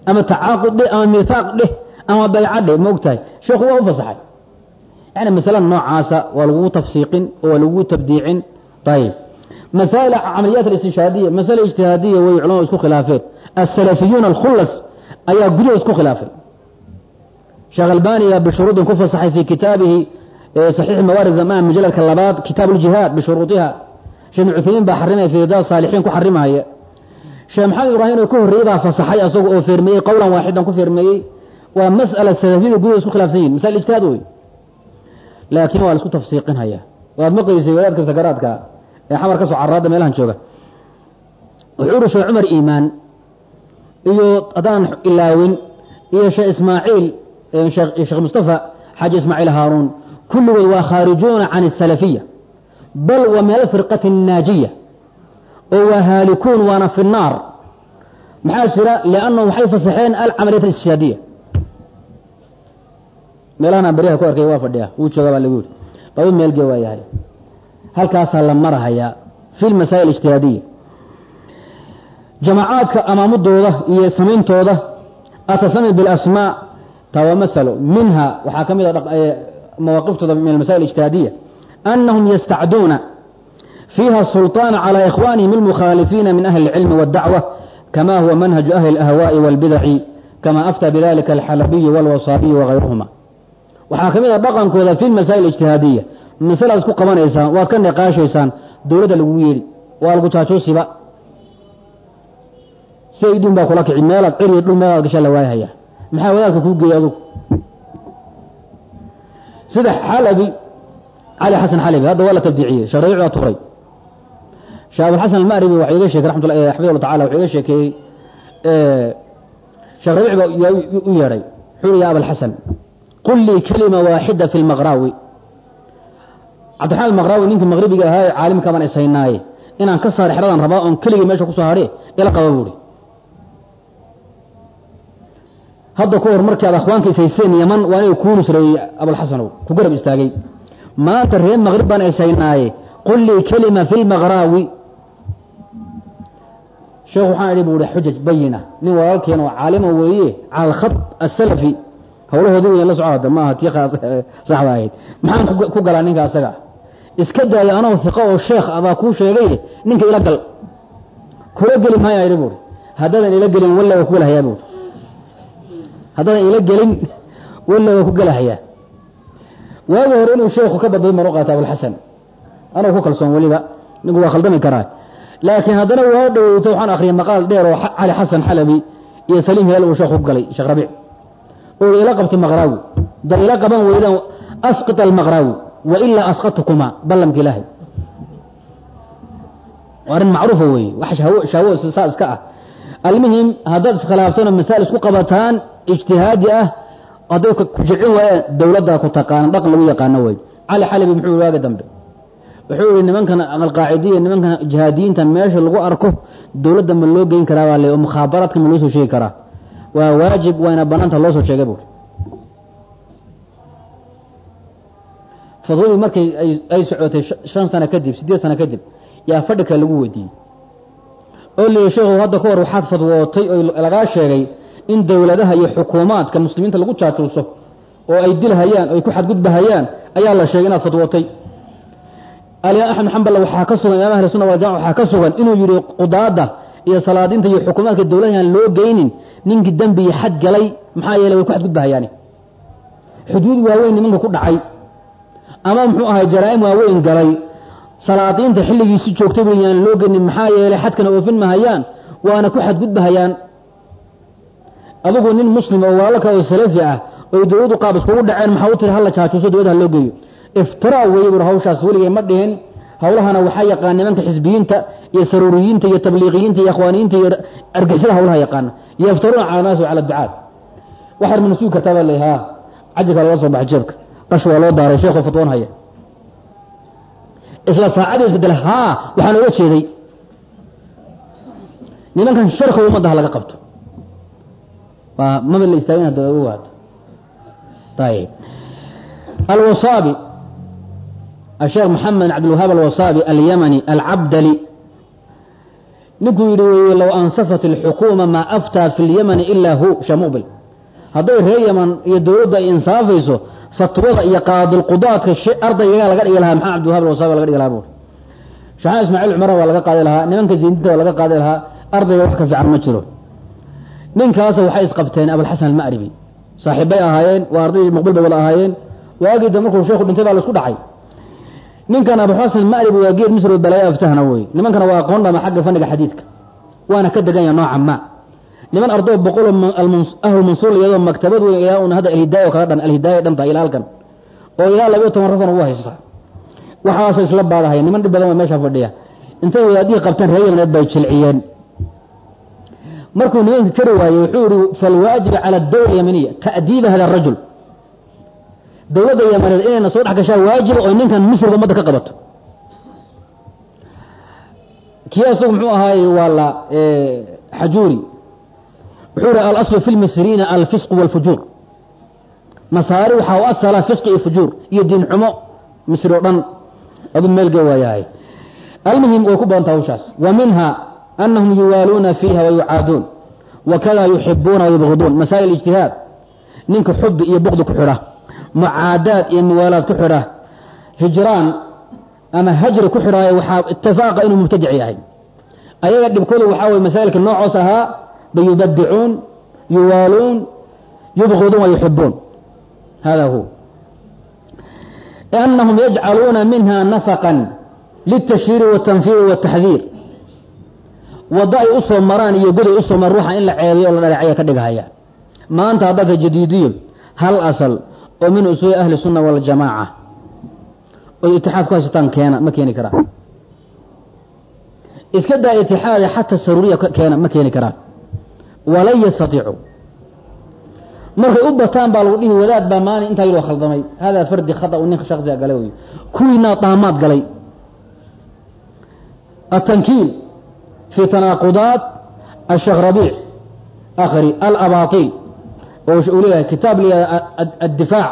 ama tacaaqud dheh ama miihaaq dheh ama bayca dheh ma ogtahay sheekhu waa u fasaxay yani masalada noocaasa waa lagugu tafsiiqin oo waa lagugu tabdiicin ayib masaa'il camaliyaat alistinshaadiya masale ijtihaadiya way culamadu isku khilaafeen. Asalafiyuuna alkhulas ayaa gudaha isku khilaafay sheekh albaniya bishuruudin ku fasaxay fi kitaabihi saxiixi mawaarid zamaan majaladka labaad kitaab uljihaad bishuruudiha. Sheekh ibn cuthaymiin baa xarimaya fi ridaad saalixiin ku xarimaya sheekh maxamed ibraahim ka horreeyey baa fasaxay asagu oo feermeeyey qowlan waaxidan ku feermeeyey waa mas'ala salafiyada gudaha isku khilaafsan yihiin masail ijtihaad wey laakiin waa la isku tafsiiqinhaya waad maqaysay wadaadka sakaraadka ee xamar ka soo meelahan jooga. Wuxuu sheekh cumar iimaan. Iyo haddaan ilaawin iyo sheekh ismaaciil sheekh mustafa xaaji ismaaciil haaruun kulligood waa khaarijuuna can asalafiya bal wa min alfirqati annaajiya oo waa haalikuun waana fi maxaa jira? Liannahum waxay fasaxeen alcamaliyat alistijaadiya meelahan baryaha ku arkay waa fadhiya wuu jooga baa lagu yidhi. Baa meelge waa halkaasaa la marahayaa fi lmasaa'il ijtihaadiya jamacaadka amaamadooda iyo samayntooda atasami bilasmaa taa waa masalo minha waxaa ka mid a mawaaqiftooda min almasail ijtihaadiya anahum yastacduuna fiiha sulطaana calى ikhwanihim اlmukhaalifiina min ahli اlcilmi wاdacwa kama huwa manhaju ahli اlahwaaءi wاlbidaci kama afta bidalika alxalabiyi wاlwasaabiyi wagayruhuma waxaa ka mid a dhaqankooda fi masaa'il ijtihaadiya masalaad isku qabanaysaan waad ka niqaashaysaan dowladda lagugu yeedhi waa lagu jaajoosiba si idun baa kula kici meelaad ceriya dhul meelaad gashaa la waayahaya. Maxaa wadaadka kuu geeyey adugu? Sida xalabi cali xasan xalabi hadda waa la tabdiiciyey baa turay. Sheekh abulxasan almaribi waxa iga sheekey raxmatullah xafidahullah tacala wuxuu iga sheekeeyey sheekh rabiic baa u yeedhay wuxuu ya abalxasan qul lii kalima waaxida fi lmaqraawi cabdiraxmaan almaqraawi ninkii maqribiga ahaa ee caalimka baan ishaynaaye inaan ka saar xeradan rabaa oon keligii meesha ku soo hadhe ila qaba buuhi hadda ku hor markii aad akhwaanka ishayseen yaman waa inay kuu nusreeyey abulxasanow ku garab istaagay. Maanta reer maqrib baan ishaynaaye qul lii kalima fi lmaqraawi sheekh waxaan idhi bu uhi xujaj bayina. Nin walaalkeen oo caalima weeye cala asalafi hawlahoodi weyn la soco maaha tii saxda ahayd. Maxaan ku galaa ninka asaga iska daayo anoo hiqo oo sheekh abaa kuu sheegay ninka ila gal. Kula geli maaya idhi buuri. Haddaadan ila gelin walla waa ku gelahayaa buuri. Haddaadan ila gelin walla waa ku gelahayaa waagi hore inuu sheekhu ka badbay mar u qaata abulxasan anuu ku kalsoon weliba ninku waa khaldami karaa. Laakiin haddana waa dhoweyto waxaan akhriyay maqaal dheer oo cali xasan xalabi iyo saliim heel uu sheekhu ku galay sheekh rabiic. Oo ila qabto maqraawi da ila qaban weydaan asqit almaqraawi wa ilaa asqatukuma ballamka ilaahay. Waa arrin macruufa weeye wax shaawo saa iska ah. Almuhim haddaad iskhilaaftona masaa'il isku qabataan ijtihaadi ah hadday ku jicin waayaan dowladda ku taqaana dhaqan lagu yaqaano wey cali xalabi muxuu waaga dambe. Wuxuu yihi nimankan alqaacidiya nimankan jihaadiyiinta meesha lagu arko dowladda ma loo geyn karaa baa le oo mukhaabaraadka ma loo soo sheegi karaa. Waa waajib wayna banaanta loo soo sheegay buuri fadwadii markay ay socotay shan sano kadib siddeed sano kadib yaa fadhi kale lagu weydiiyey. Oo la yihi sheekhu hadda ka hor waxaad fadwootay oo lagaa sheegay in dowladaha iyo xukuumaadka muslimiinta lagu jaajuuso oo ay dilhayaan oo ay ku xadgudbahayaan ayaa la sheegay inaad fadwootay alimaam axmed xambal waxaa ka sugan imam ahli sunna waljamac waxaa ka sugan inuu yihi qudaada iyo salaadiinta iyo xukuumaadka dowladahan loo geynin ninkii dembi iyo xad galay maxaa yeeley way ku xadgudbahayaani. Xuduud waaweyn nimanka ku dhacay ama muxuu ahay jaraa'im waaweyn galay. Salaadiinta xilligiisi joogtay bu yaan loo genin maxaa yeelay xadkana oofin mahayaan waana ku xadgudbahayaan adigu nin muslim oo walaalka oo salafi ah oy dawladdu qaab iskugu dhaceen maxaa u tiri halla jaajuuso dawladda ha loo geeyo. Iftiraa weeye bur hawshaas weligay ma dhihin hawlahana waxaa yaqaan nimanka xisbiyiinta iyo saruuriyiinta iyo tabliiqiyiinta iyo akhwaaniyiinta iyo argixisada hawlaha yaqaana yaftaruuna cala naasi cala ducaad. Waxaad mana sugi kartaa baa leeyahay. Ha cajirka laga soo baxay jeebka ash waa loo daaray sheekoo fatwoon haya isla saacadii isbedela haa waxaan oga jeeday. Nimankan sharkow ummadda ha laga qabto. Waa maba la istaagin hadda oga waado ayib alwasaabi. Asheekh maxamed cabdilwahaab alwasaabi alyamani alcabdali ninkuu yidhi wey low ansafat اlxukuuma maa aftaa fi اlyamani ilaa hu. Shamuqbil hadday reer yaman iyo dowladda ay insaafayso fatwada iyo qaadilqudaadka ardaygaga laga dhigi lahaa maxamed abdilwahab alwasabi laga dhigi lahaa buuri shaxaan ismaaciil cumar waa laga qaadi lahaa nimanka zindinta waa laga qaadi lahaa ardayga wax ka fiican ma jiro. Ninkaasa waxay isqabteen abulxasan alma'ribi. Saaxiibbay ahaayeen waa ardaydii muqbil bay wada ahaayeen. Waagii da markuu sheekhu dhintay baa la isku dhacay. Ninkan abuxasan ma'ribi waa geed misr balaayo aftahna wey nimankana waa aqoon dhama xagga fanniga xadiidka. Waana ka degan yaha nooca ma niman ardoo boqoloo ahlulmansuul iyadoo maktabad weyn ilaa un hadda alhidaaya kaga dhan alhidaaya dhanta ilaa halkan oo ilaa labiyo toban rafan ugu haysta waxaasa isla baadahaya niman dhib badan waa meesha fadhiya. Intay wadaadihii qabteen reer yamaneed bay jilciyeen. Markuu nimanka kari waayey wuxuu yihi falwaajibu cala dawla yamaniya ta'diiba hada arajul dawladda yamaneed inayna soo dhex gashaa waajiba oo ninkan misriga ummadda ka qabato. Kii asagu muxuu ahaay waa la xajuuri wuxuu yihi alaslu fi lmisriina alfisqu walfujuur. Masaari waxaa u asala fisqi iyo fujuur iyo diin xumo misri oo dhan adu meelge waayahay almuhim way ku badanta hawshaas. Wa minha anahum yuwaaluuna fiiha wayucaaduun wakada yuxibuuna wayubgiduun masaa'il ijtihaad ninka xubi iyo bukdi ku xidha mucaadaad iyo muwaalaad ku xidha hijraan ama hajri ku xidhaayo waxaa itifaaqa inuu mubtadic yahay. Ayaga dhibkooda waxaa weye masaa'ilka noocoos ahaa bayubadicuun yuwaaluun yubgiduun wayuxibuun hada hu anahum yajcaluuna minha nafaqan litashhiiri watanfiiri wataxdiir waddo ay u soo maraan iyo goday u soo maraan ruuxa in la ceebiyo o la dhaleecaya ka dhigahaya maanta haddaka jadiidiyun hal asal oo min usuuli ahli sunna waljamaaca oy itixaad ku haysataan keena ma keeni karaan iska daa itixaadi xataa saruuriya keena ma keeni karaan walan yastatiicu. Markay u bataan baa lagu dhihi wadaad baa maalin intaa yidhoo khaldamay. Haadaa fardi khata u ninka shaksiga galay wey kuwiinaa daamaad galay. Atankiil fi tanaaqudaat asheekh rabiic akhri alabaطil oo uu leeyahay kitaab layihahda addifaac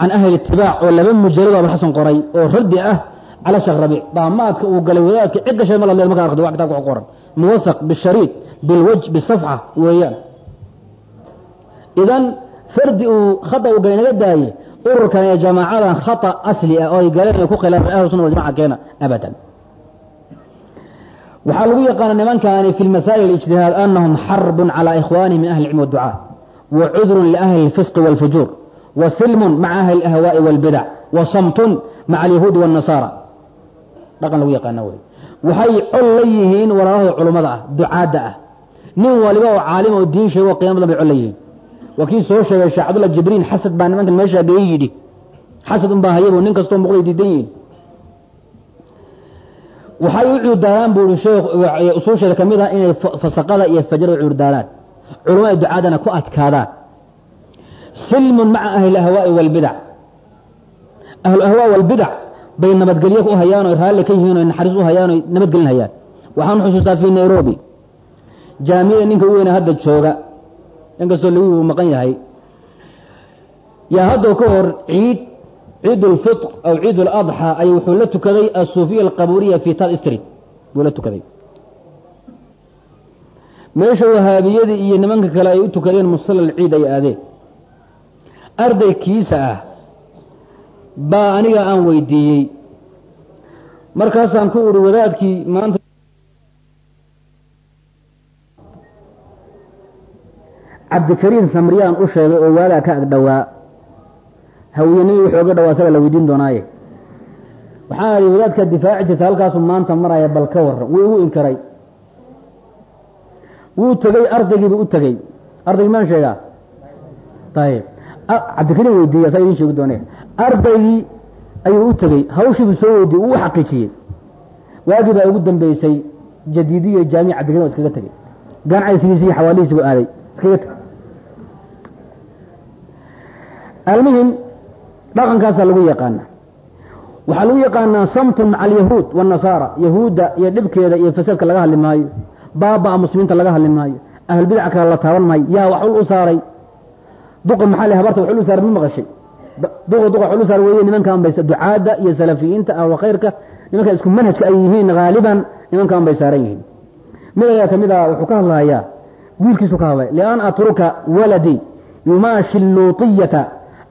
can ahli itibaac oo laba mujalad abulxasan qoray oo raddi ah cala sheekh rabiic daamaadka uu galay wadaadka cid gashay ma ladle marka akhrido wa kitabka ku qoran muwahaq bishariid bilwaj bisafxa weeyaan idan fardi uu khata u galay naga daaye ururkan ee jamaacadan khata asli ah oo ay galeen ay ku khilaafeen ahlu sunna waljamaca keena abadan waxaa lagu yaqaana nimankaani fi masaa'il اlijtihaad anahum xarbun calى ikhwaanihim min ahli cilm wاducaa wa cudrun liahli اlfisqi wاlfujuur wa silmun maca ahli اlahwaaءi wاlbidac wa samtun maca alyahuudi wالnasaara dhaqan lagu yaqaana wey waxay col la yihiin walaalahooda culummada ah ducaadda ah nin waliba oo caalim oo diin sheego qiyama badan bay col la yihiin waa kii soo sheegay sheekh cabdullah jibriin xasad baa nimankan meeshaa geey yidhi. Xasad un baa hayabo nin kastoo muuqday diidan yihiin. Waxay u cuurdaaraan buu i sheekh usuusheeda ka mid ah inay fasaqada iyo fajrada cuurdaaraan. Culamada ducaadana ku adkaadaan. Silmun maca ahli lahwaa'i waalbidac ahluahwaa waalbidac bay nabadgelyo u hayaan oy raalli ka yihiin oy naxariis u hayaan oy nabadgelin hayaan. Waxaan xusuustaa fii nairobi jaamiyada ninka weyne hadda jooga inkastoo lagu maqan yahay. Yaa haddoo ka hor ciid ciid ulfitr aw ciid اladxaa ay wuxuu la tukaday asuufiya alqabuuriya fi tal street. Buu la tukaday. Meesha wahaabiyadii iyo nimanka kale ay u tukadeen musallal ciid ay aadeen. Ardaykiisa ah baa aniga aan weydiiyey. Markaasaan ku uri wadaadkii maanta cabdikariim samriyaan u sheegay oo waagaa ka ag dhowaa hawiyanimi wuxuu oga dhawaa asaga la weydiin doonaaye. Waxaan idhi wadaadka difaaci jirta halkaasu maanta maraya bal ka warran. Wuu igu inkaray. Wuu tegey ardaygiibuu u tegey. Ardaygii maan sheegaa? Ayib cabdikariim weydiiya saa idin sheegi doone ardaygii ayuu u tegey. Hawshiibuu soo weydiiyey uu u xaqiijiyey. Waagii baa ugu dambeysay jadiidiyo jaamic cabdikariim waa iskaga tegey. Gancaysigiisi iyo xawaalihiisi buu aaday iskaga tegey almuhim dhaqankaasaa lagu yaqaana. Waxaa lagu yaqaanaa samtun maca alyahuud waannasaara yahuudda iyo dhibkeeda iyo fasaadka laga hadli maayo baabaa muslimiinta laga hadli maayo ahlulbidac kale la taaban maayo. Yaa wax ul u saaray. Duqa maxaa le habarta wax ul u saaray ma maqashay. Duqa duqa wax ul u saaray weeye nimankan bay ducaadda iyo salafiyiinta ahlu khayrka nimanka isku manhajka ay yihiin haaliban nimankan bay saaran yihiin. Mid ayaa ka mid ah wuxuu ka hadlahayaa wiilkiisu ka hadlay lian atruka waladii yumaashi luutiyata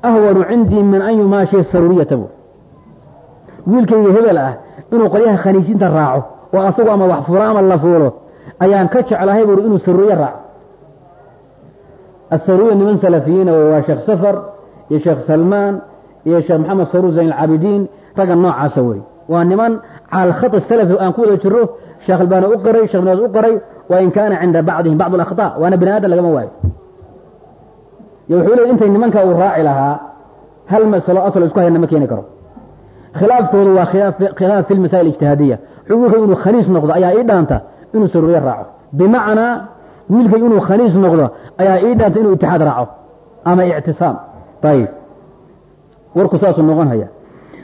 ahwanu cindii min an yumaashiya saruriyata bu wiilkayga hebel ah inuu qolyaha khaniisiinta raaco oo asagu ama wax fulo ama la fuulo ayaan ka jeclahay buuri inuu saruriye raaco. Asaruriya niman salafiyiina waa sheekh safar iyo sheekh salmaan iyo sheekh maxamed saruur zayn alcaabidiin ragga noocaasa wey. Waa niman cala alkhata salafi aan ku wada jiro sheekh albaani u qaray sheekh binaas u qaray wa in kaana cinda bacdihim bacd alakhطa waana bini aadan lagama waayo yo wuxuu leey intay nimanka uu raaci lahaa hal masalo asal isku hayana ma keeni karo. Khilaafkoodu waa khilaaf fi lmasaa'il ijtihaadiya wiilkay inuu khaniis noqdo ayaa ii dhaanta inuu saruriye raaco. Bimacnaa wiilkay inuu khaniis noqdo ayaa ii dhaanta inuu itixaad raaco ama ictisaam. Ayib warku saasuu noqon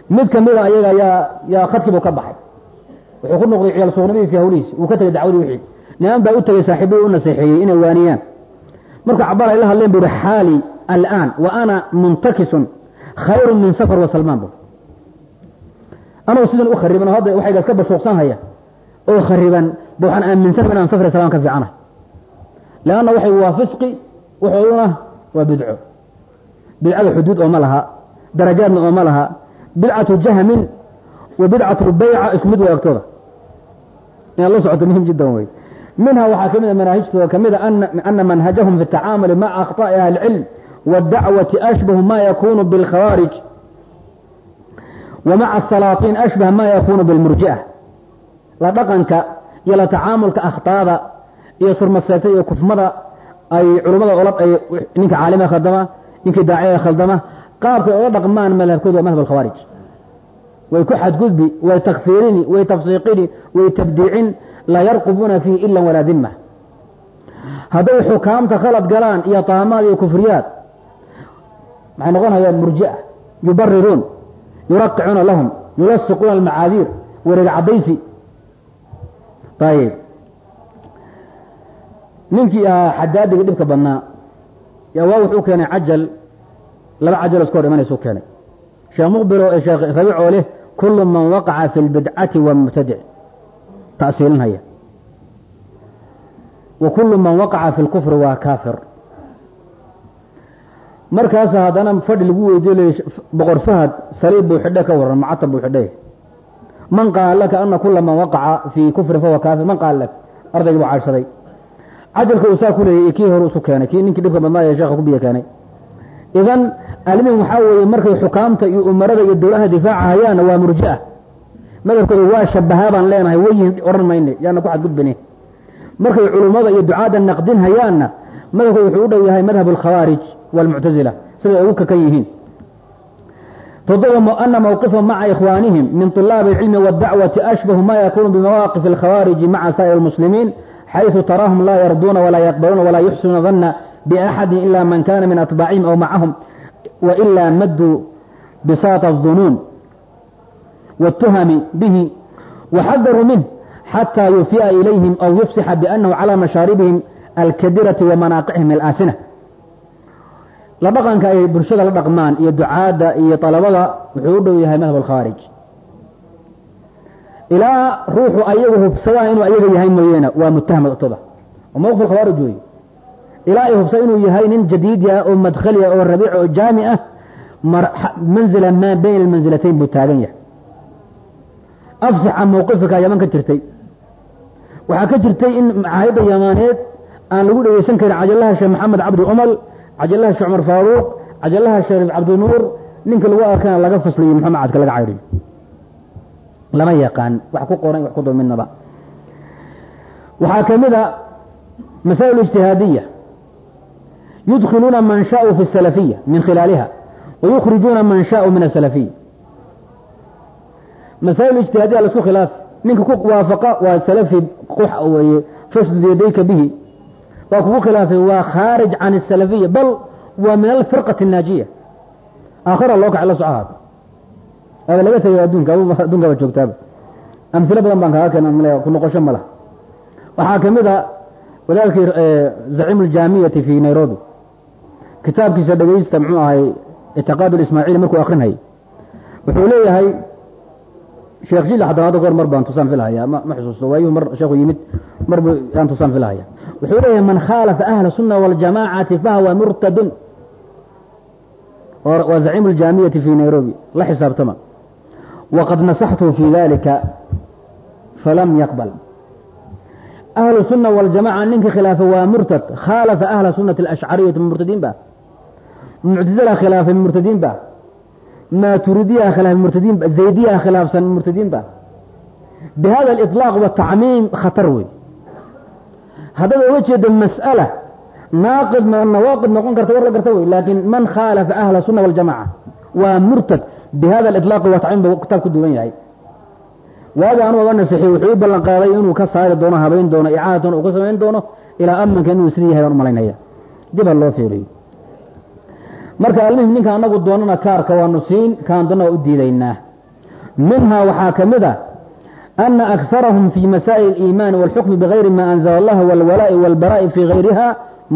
mid ka mida ayaga yaa yaa khadkiibuu ka baxay. Wuxuu ku noqday ciyaal suuqnimadiisi hawlihiisi wuu ka tegay dacwadii wixii. Niman baa u tegey saaxiibbadii u naseexeeyey inay waaniyaan marka cabaal ay la hadleen bu xaali al'aan wa ana muntakisun khayru min safar wa salmaan bu. Anugu sidan u khariban hadda waxaygaas ka bashuuqsan haya oo khariban ba waxaan aaminsanay inaan safar salaan ka fiicanahay leanna waxay waa fisqi waxooduna waa bidco. Bidcada xuduud oo ma laha darajaadna oo ma laha. Bidcatu jahmin wa bidcatu bayca isku mid way inaad la socoto muhiim jiddan wey minha waxaa ka mid a manaahijtooda ka mida ana manhajahum fi اtacaamuli maca akhطaءi ahli اlcilm wاdacwati ashbahu ma yakunu biاlkhawaarij wa maca asalaaطiin ashbah ma yakunu biاlmurji'a la dhaqanka iyo la tacaamulka akhطaada iyo surmaseeta iyo kufmada ay culummada ola ninka caalima khaldama ninkii daaciga khaldama qaabkay ola dhaqmaan madhabkooda waa madhab alkhawaarij way ku xadgudbi way takfiirini way tafsiiqini way tabdiicin laa yarqubuuna fiihi ila walaa dima hadday xukaamta khalad galaan iyo taamaad iyo kufriyaad maxay noqon hayaan murji'a yubariruun yuraqicuuna lahum yulasiquuna almacaadiir wareega cadaysi ayib ninkii ahaa xadaadiga dhibka badnaa yaa waa wuxuu keenay cajal laba cajal iska hor imanaysu keenay. Sheekh muqbilo ee sheekh rabiic oo leh kullu man waqaca fi lbidcati wa mubtadic ta'siilinhaya wa kullu man waqaca fi lkufri waa kaafir. Markaasa haddana fadhi lagu weydiyo boqor fahad saliib buu xidhe ka waran macatab buu xidhe man qaala laka ana kula man waqaca fii kufrin fahuwa kaafir man qaala lak ardaygii buu caadhsaday cajalka uu saa ku leeyay kii hore isu keenay kii ninkii dhibka badnaa ee sheekha ku biyo keenay. Idan almuhim waxaa weeye markay xukaamta iyo umarada iyo dowlaha difaaca hayaanna waa murji'a madhabkooda waa shabahaa baan leenahay weyihin odhan mayne yaana ku xadgudbine markay culummada iyo ducaadda naqdin hayaanna madhabkooda wuxuu u dhow yahay madhab alkhawaarij waalmuctasila siday ugu kakan yihiin toddoba ana mawqifahum maca ikhwaanihim min طilaabi اlcilmi waاdacwati ashbahu ma yakunu bimawaaqif alkhawaariji maca saa'ir اlmuslimiin xayثu taraahum laa yarduuna walaa yaqbaluuna walaa yuxsinuuna dana بأxadi إila man kana min aطباacihim aw macahum وإila maduu bisaaط الظunuun والتuhmi bihi وxadaruu minh xatى yufiya ilayhim aw yufsixa بأnnahu calى mashaaribihim alkadiraةi وamanaaqicihim الآasina la dhaqanka ay bulshada la dhaqmaan iyo ducaadda iyo طalabada wuxuu u dhow yahay madhab الkhawaarij ilaa ruuxu ayagu hubsadaan inuu ayaga yahay mooyeene waa mutahmad toda oo mawqif khawaarij wey ilaa ay hubsa inuu yahay nin jadiidi ah oo madkhali ah oo rabiic oo jaami ah manzila maa bayna almansilatayn buu taagan yahay afsaxa mawqifika yaman ka jirtay. Waxaa ka jirtay in macaahidda yamaaneed aan lagu dhegeysan karin cajalaha sheekh maxamed cabdi umal cajalaha sheekh cumar faaruuq cajalaha shariif cabdinuur ninka lagu arkana laga fasliyo maxamed cadka laga caydhiyo lama yaqaan wax ku qoran wax ku dulmidnaba waxaa ka mid a masaa'il ijtihaadiya yudkhiluuna man shaau fi الsalafiya min khilaaliha wayukhrijuuna man shaau min asalafiya masaa'il ijtihaadiya laisku khilaafi ninka ku waafaqa waa salafi qux weeye fasdud yadayka bihi waa kugu khilaafay waa khaarij can الsalafiya bal waa min alfirqati الnaajiya aakhira loo kaca la soco haata aba laga tegay adduunka addunkaba joogtaaba amhilo badan baan kaaga keena ku noqosho ma laha waxaa ka mid a wadaadkii zaciim aljaamiyati fi nairobi kitaabkiisa dhegaysta muxuu ahay ictiqaad ismaaciili markuu akrinayay wuxuu leeyahay sheekh jil xataa hadda goor mar baan tusaan filhaya ma xusuusto. Waayuhu mar sheekhu yimid mar aan tusaan filhaya wuxuu leeyahay man khaalafa ahla sunna waljamaacati fahuwa murtadun. Waa zaciim aljaamiyati fi nairobi. La xisaabtama. Waqad nasaxtu fi dalika falam yaqbal. Ahlu sunna waljamaca ninka khilaafa waa murtad. Khaalafa ahla sunati alashcariyati murtadiin ba. Muctazila khilaafay murtadiin ba maaturidiyaha khilaafay murtadiin ba zaydiyaha khilaafsan murtadiin ba bihada aliطlaaq watacmiim khatar wey haddaad oga jeedo mas'ala naaqid nawaaqid noqon karta war la garta wey laakiin man khaalafa ahla sunna waljamaca waa murtad bihada aliطlaaq watacmiim ba kitaab ku duwan yahay waaga anu oga nasexiy wuxuu u ballan qaaday inuu ka saari doono habayn doono icaadatan uu ka samayn doono ilaa amanka inuu sidii yahay baan u malaynaya dib ha loo fiiriyo marka almuhim ninka anagu doonana kaarka waanu siin kaan doona waa u diidaynaa minhaa waxaa ka mid a ana akarahum fi masaa'il اliimaani wاlxukmi bigayri ma anzla allah wاlwalaa'i wاlbaraa'i fii gayriha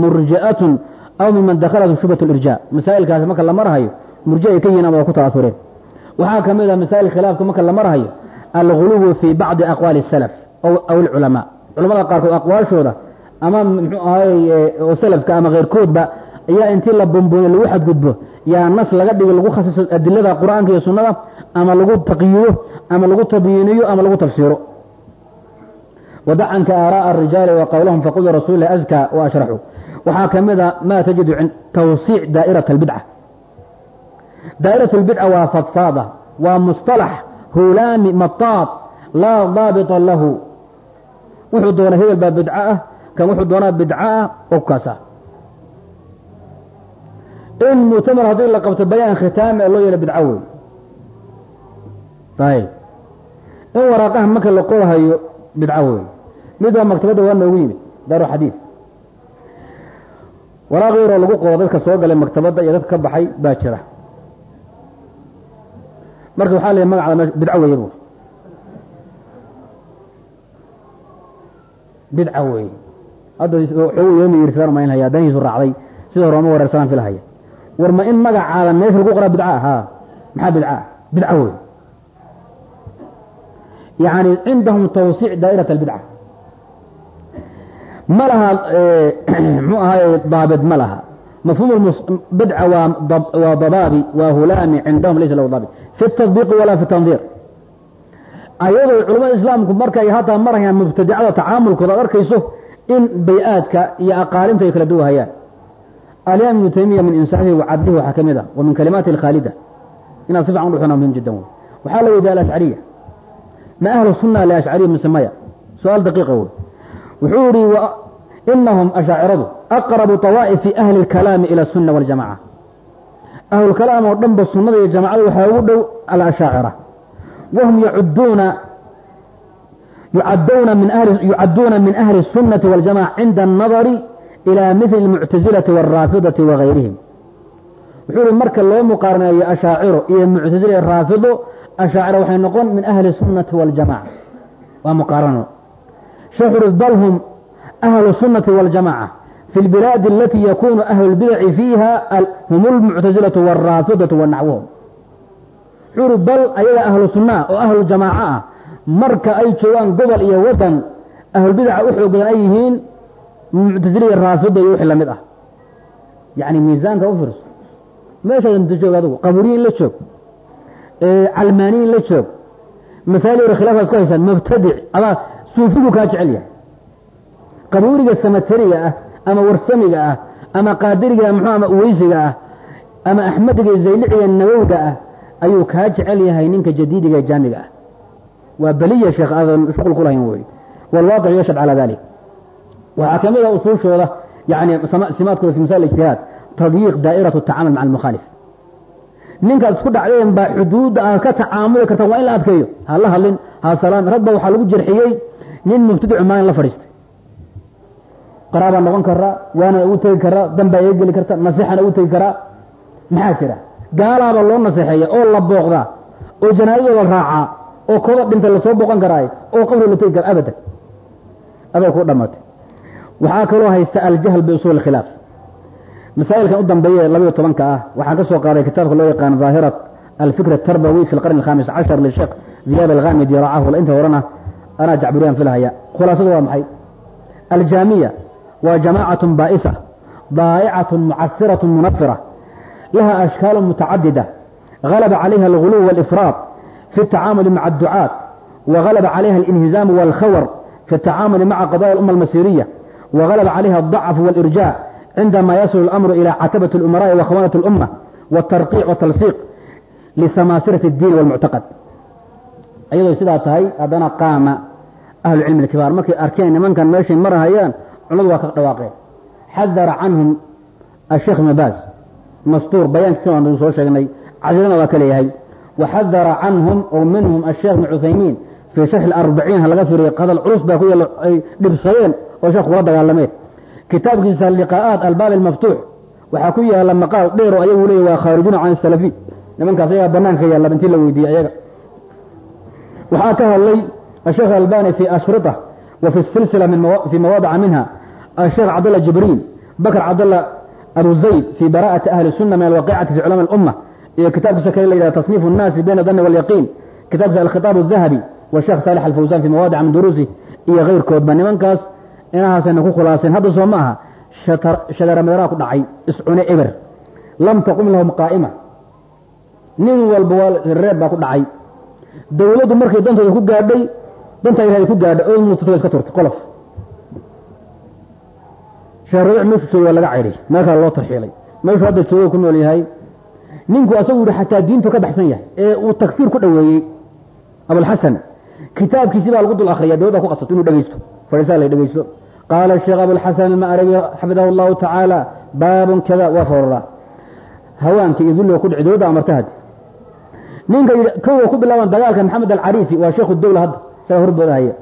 murji'atun aw miman dakhalat shubhat اlirja masaa'ilkaasi marka la marhayo murji ay ka yihin ama waa ku ta'aureen waxaa ka mid a masaa'il khilaafka marka la marhayo alguluw fii bacdi aqwaali اsalaf aw alculamaa culamada qaarkood aqwaashooda ama muxuu ahay oo salafka ama keyrkoodba ayaa intii la bamboonyo lagu xadgudbo yaa nas laga dhigo lagu khasiso adilada qur'aanka iyo sunnada ama lagu taqyido ama lagu tabiiniyo ama lagu tafsiiro. Wadac canka aara'a arijaali wa qowlahum faqul rasuulilah azkaa wa ashraxu. Waxaa ka mid a maa tajidu tawsiic daa'irat albidca daa'irat albidca waa fadfaada waa mustalax hulaami mataad laa daabita lahu. Wuxuu doonaa hebel baa bidco ah kan wuxuu doonaa bidco ah oo kukaas in muctamar haddii la qabto bayaan khitaami oo loo yeelo bidco wey ayb in waraaqaha marka la qorhayo bidco wey mid waa maktabadda waa noogu yimid daaru xadiid waraaq yaroo lagu qoro dadka soo galay maktabadda iyo dadka ka baxay baa jira. Marka waxaa la magacda me bidco weeye bu bidca weeye hadda xoogu yooma yirsaan maynhaya danihiisu raacday sida hore oma filahaya war ma in magacaada meesha lagu qoraa bidca haa maxaa bidca? Bidco wey yani cindahum tawsiic daa'irat albidca. Ma laha [CLEARS THROAT] mxuu ahaay daabit ma laha. Mafhuum bidca waa dabaabi waa hulaami cindahum laysa lahu daabit fi اtadbiiqi walaa fi tandiir. Ayadoo culamada islaamku markay hataa marayaan mubtadicada tacaamulkooda ad arkayso in bay-aadka iyo aqaalimta ay kala duwahayaan alimaam ibnu taymiya min insaafihi wa cadlihi waxaa ka mid a wa min kalimaati alkhaalida inaad si fican udhuxuna muhim jiddan wey waxaa la weydiya alashcariya ma ahlu sunna liashcariya mise maya su-aal daqiiqa wey wuxuu yihi inahum ashaaciradu aqrabu طawaa'ifi ahli اlkalaami ila الsuna waاljamaca ahlulkalaam oo dhanba sunnada iyo jamacada waxaa ugu dhow alashaacira wahum yacuduuna yucaduna min ahli yucadduuna min ahli الsunnati waاljamaca cinda الnadari ilى mili اlmuctasilati wاlraafidati wagayrihim wuxuu ihi marka loo muqaarneeyo ashaaciro iyo muctasila raafido ashaacira waxay noqon min ahli الsunnati waاljamaca waa muqaarano sheekhu ui bal hum ahlu الsunnati waاljamaca fi اlbilaadi alati yakunu ahlu اlbidaci fiiha hum اlmuctasilatu wاlraafidatu wanaxwuhum wuxuu ihi bal ayaga ahlu sunnaha oo ahlu jamaaca ah marka ay joogaan gobol iyo wadan ahlulbidaca u xoog badan ay yihiin muctasiliya raafida iyo wixii la mid ah. Yacni miisaanka u fiirso. Meeshaad inta joog adigu qaburiyin la joog calmaaniyin la joog masaa'il hore khilaafaad isku haysaan mubtadic adaa suufigu kaa jecel yahay. Qabuuriga samatariga ah ama warsamiga ah ama qaadiriga mxuu ama uweysiga ah ama axmediga zayliciga nawowga ah ayuu kaa jecel yahay ninka jadiidiga ee jaamiga ah. Waa beliya sheekh aadan shuqul ku wey waalwaaqic yashhad calaa dalik waxaa ka mid a usuushooda yani simaadkooda fi masail ijtihaad tadyiiq daa'iratu tacaamul maca almukhaalif. Ninkaad isku dhacdeen baa xuduudda aad ka tacaamuli kartaan waa in la adkeeyo. Ha la hadlin ha salaam. Rag waxaa lagu jarxiyey nin mubtadicu maalin la fadhiistay. Qaraabaa noqon karaa waana ugu tegi karaa danbaa iga geli karta nasiixana ugu tegi karaa maxaa jira? Gaalaaba loo naseexeeya oo la booqdaa oo janaazadooda raacaa oo kooda dhintay la soo booqan karaaye oo qabri la tegi kara abadan. Aday ku dhammaatay waxaa kaloo haysta aljahl biusuul khilaaf masaailkan u dambeeya labayo tobanka ah waxaan ka soo qaaday kitaabka loo yaqaan daahirat alfikr tarbawi fi lqarn alkhamis cashar lishekh diyaab alhamidi racahu inta horena anaa jacburiyan filhaya khulaasadu waa maxay? Aljaamiya waa jamaacatu baa'isa daa'icatu mucasiratu munafira laha ashkaalu mutacadida galaba calayha alguluw walifraad fi اtacaamuli maca adducaat wa galaba calayha alinhizaamu walkhawar fi اtacaamuli maca qadaya alumma almasiriya وغلب عليها الضعف والإرجاء عندما يصل الأمر إلى عتبة الأمراء وخوانة الأمة والترقيع والتلصيق لسماسرة الدين والمعتقد أيضا سيدة تهي أدنا قام أهل العلم الكبار مكي أركين من كان ماشي مرة هيان علوة واقع حذر عنهم الشيخ مباز مسطور بيان كسوان نصوص شغني عزيزنا وكليهي وحذر عنهم أو منهم الشيخ ابن عثيمين في شرح الأربعين هل غفري قضى العروس باكوية لبصيين وشيخ ورد قال كتاب كيسا اللقاءات الباب المفتوح وحكوية لما قال ديروا أيه لي وخارجون عن السلفي لمن كاسيها بنان كي يلا بنتي لو يدي أيها وحاكها لي الشيخ الباني في أشرطة وفي السلسلة من مو... في مواضع منها الشيخ عبد الله جبريل بكر عبد الله أبو زيد في براءة أهل السنة من الواقعة في علماء الأمة إيه كتاب سكري إلى تصنيف الناس بين الظن washekh saalax alfawsaan fii mawaadica min duruusi iyo kayrkoodba nimankaas inahaasayna ku khulaaseen hadda soo ma aha shadarameeraa ku dhacay iscune eber lam taqum lahum qaa'ima nin walba reeb baa ku dhacay dawladdu markay dantooda ku gaadhay danta ilahay ku gaadhay oy muusatay iska turtay qolof sheekh rabiic meeshuu joogay waa laga cedhay meel kale loo tarxiilay meeshuu hadda joogo ku nool yahay ninku asagu yihi xataa diintu ka baxsan yahay ee uu takfiir ku dhoweeyey abulxasan kitaabkiisi baa lagu dul akhriya dawladda ku qasato inuu dhegeysto fadhiisaa la dhegeysto qaala sheekh abulxasan alma'rabi xafidahu allahu tacaala baabun kada waa fawrara hawaanka iyo dulliga ku dhici dawladda amarta haddi ninka kowa ku bilaaban dagaalka maxamed alcariifi waa sheekhu dawla hadda isaga horbooda haya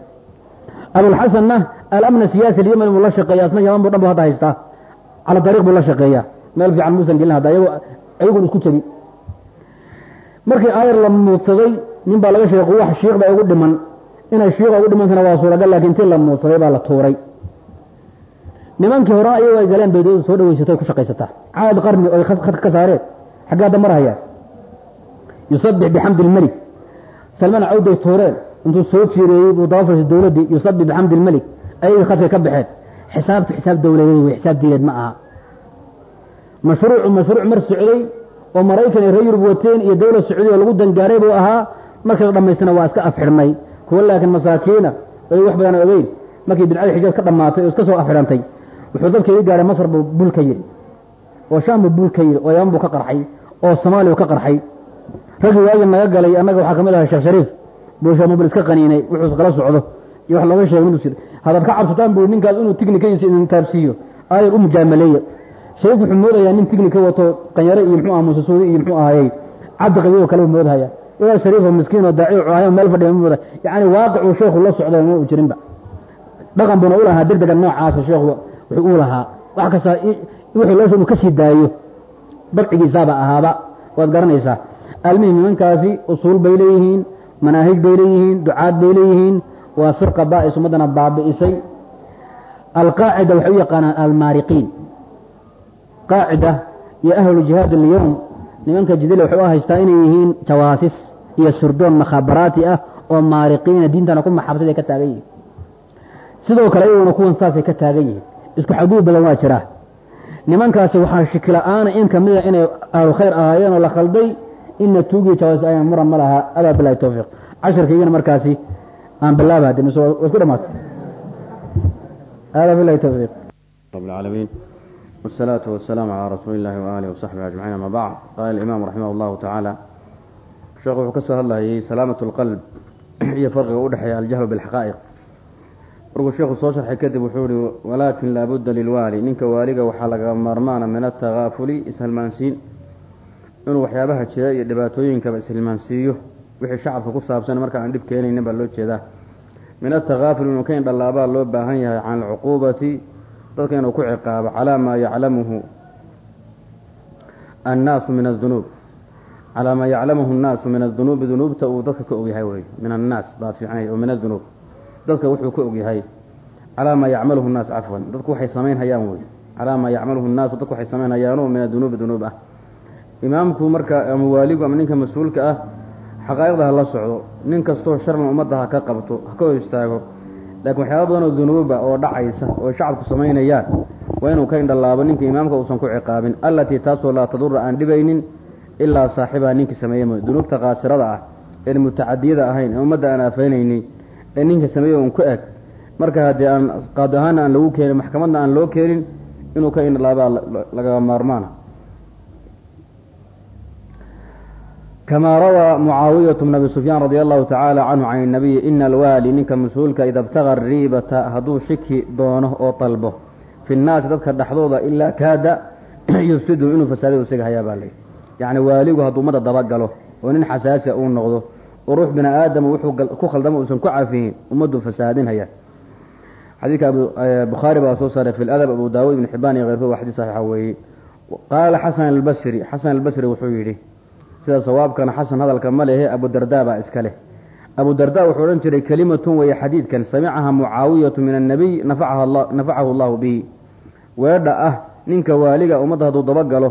abulxasanna alamna siyaasi lyaman buu la shaqeeya asna yaman buu dhan bu hadda haystaa. Cala dariiq buu la shaqeeyaa. Meel fiican muusan gelin hadda ayagun isku jabi markii aayar la muudsaday nin baa laga sheegay wax shiikh baa ugu dhiman. Inay shiikha ugu dhimantana waa suuragal laakiin intii la muudsaday baa la tuuray. Nimankii horena ayagu ay galeen bay dawladda soo dhaweysatay ku shaqaysataa caad qarni oo khadka ka saareen xaggee hadda mar hayaan yusabbix bixamdi ilmelik salmaan cawday tuureen intuu soo jiireeyey buu daba fadhiisay dawladdii yusabbix bixamdi ilmelik ayagii khadkay ka baxeen. Xisaabtu xisaab dawladeed wey xisaab diineed ma aha. Mashruucu mashruuc mar socday oo maraykan iyo reer yurub wateen iyo dawlad sacuudiya lagu dangaaray buu ahaa markii la dhammaystana waa iska afxidhmay kuwa laakiin masaakiina oy wax badan ogeyn. Markii bidcadii xijaaz ka dhammaatay oo iska soo afxidhantay wuxuu dalka ii masar buu buul ka yidhi. Oo shaam buu buul ka yidhi. Oo yaman buu ka qarxay. Oo soomaaliya ka qarxay. Raggii waagii naga galay annaga waxaa ka mid ahaa sheekh shariif. Buu sheekh mobil iska qaniinay wuxuu kala socdo. Iyo wax looga sheegay inuu haddaad ka cabsataan buu ninkaas inuu tignikadiisa idin taabsiiyo. Aayar u mujaamaleeya. Shariif wuxuu moodayaa nin tignika wato qanyare iyo muxuu aha muuse suudi iyo muxuu ahayey cabdi qabiil kale buu moodahaya ilaa shariif oo miskiin oo daaci oo cuhayo meel fadhiya ma mooda yacni waaqicuu sheekhu la socday ma u jirinba. Dhaqan buuna u lahaa degdegan noocaasa sheekhu wuxuu u lahaa. Wax kasta wixii loo inuu ka sii daayo dabcigiisaaba ahaaba waad garanaysaa. Almihim nimankaasi usuul bay leeyihiin manaahij bay leeyihiin ducaad bay leeyihiin waa firqa baa'is ummaddana baabi'isay. Alqaacida waxay u yaqaanaan almaariqiin. Qaacida iyo ahlu jihaad alyowm nimanka jidile waxay u haystaa inay yihiin jawaasis iyo surdoon makhaabaraati ah oo maariqiina diintana ku maxabsad ay ka taagan yihiin sidoo kale iyaguna kuwan saasay ka taagan yihiin isku xaduud badan waa jiraa nimankaasi waxaa shikila-aana in kamida inay ahlu khayr ahaayeen oo la khalday ina tuugii jawaasis ayan muran ma laha adaa bilahi towfiiq casharkaygana markaasi aan bilaaba haddi mise waa isku dhamaatay adaa bilahi towfiiq رب العالمين والصلاة والسلام على رسول الله وآله وصحبه أجمعين أما بعد قال الإمام رحمه الله تعالى sheekhu wuxuu ka soo hadlayay salaamat lqalb iyo farqiga dhexeeya aljahlu bilxaqaa'iq. Markuu sheekhu soo sharxay kadib wuxuu ihi walaakin laabudda lilwaali ninka waaliga waxaa lagaga maarmaana min atakaafuli ishilmaansiin. Inuu waxyaabaha jeeda iyo dhibaatooyinkaba ishilmaansiiyo. Wixii shacabka ku saabsan marka aan dhib keenaynin baa loo jeedaa. Min atakaaful inuu ka indhalaabaa loo baahan yahay can alcuquubati dadka inuu ku ciqaabo calaa maa yaclamuhu annaasu min adunuub calaa maa yaclamuhu annaasu min adunuubi dunuubta uu dadka ka ogyahay wey min annaas baa fiicnay oo min adunuub dadka wuxuu ka ogyahay calaa maa yacmaluhu nnaas cafwan dadku waxay samaynhayaan wey calaa maa yacmaluhu nnaasu dadku waxay samaynhayaanoo min adunuubi dunuub ah. imaamku marka ama waaligu ama ninka mas'uulka ah xaqaa'iqda ha la socdo. nin kastoo sharlan ummadda ha ka qabto ha ka hor istaago. laakiin waxyaaba badan oo dunuuba oo dhacaysa oo shacabku samaynayaan waa inuu ka indhalaabo ninka imaamka uusan ku ciqaabin. allatii taasoo laa tadura aan dhibaynin ilaa saaxibaa ninkii sameeye mooy dunuubta kaasirada ah een mutacadiyada ahayn ee ummadda aan aafaynaynin ee ninka sameeye uun ku eg marka haddii aan qaado ahaana aan lagu keenin maxkamadna aan loo keenin inuu ka indhalaabaa laga maarmaana. Kama rawaa mucaawiyatu bn abi sufyaan radia allahu tacaala canhu can inabiyi ina alwaali ninka mas'uulka ida btaga riibata hadduu shiki doono oo dalbo. Fi nnaasi dadka dhexdooda ilaa kaada [CLEARS THROAT] yufsidu inuu fasaado isaga hayaa baa lay yacni waaligu hadduu ummadda dabagalo oo nin xasaasiya uu noqdo oo ruux bini aadama wuxuu ku khaldamo uusan ku cafiyin ummaddu fasaadinhaya xadiidka bukhaari baa soo saaray fi ladab abu daawud ibn xibaan iyo keyrkood waa saxiixa weeye. Qaala xasan albasri xasan albasri wuxuu yidhi sida sawaabkana xasan hadalka ma lehe abudarda baa iska leh. Abudarda wuxuu odhan jiray kelimatun weeye xadiidkan samicaha mucaawiyatu min annabiy nafacahu allahu bihi. Weedha ah ninka waaliga ummadda hadduu dabagalo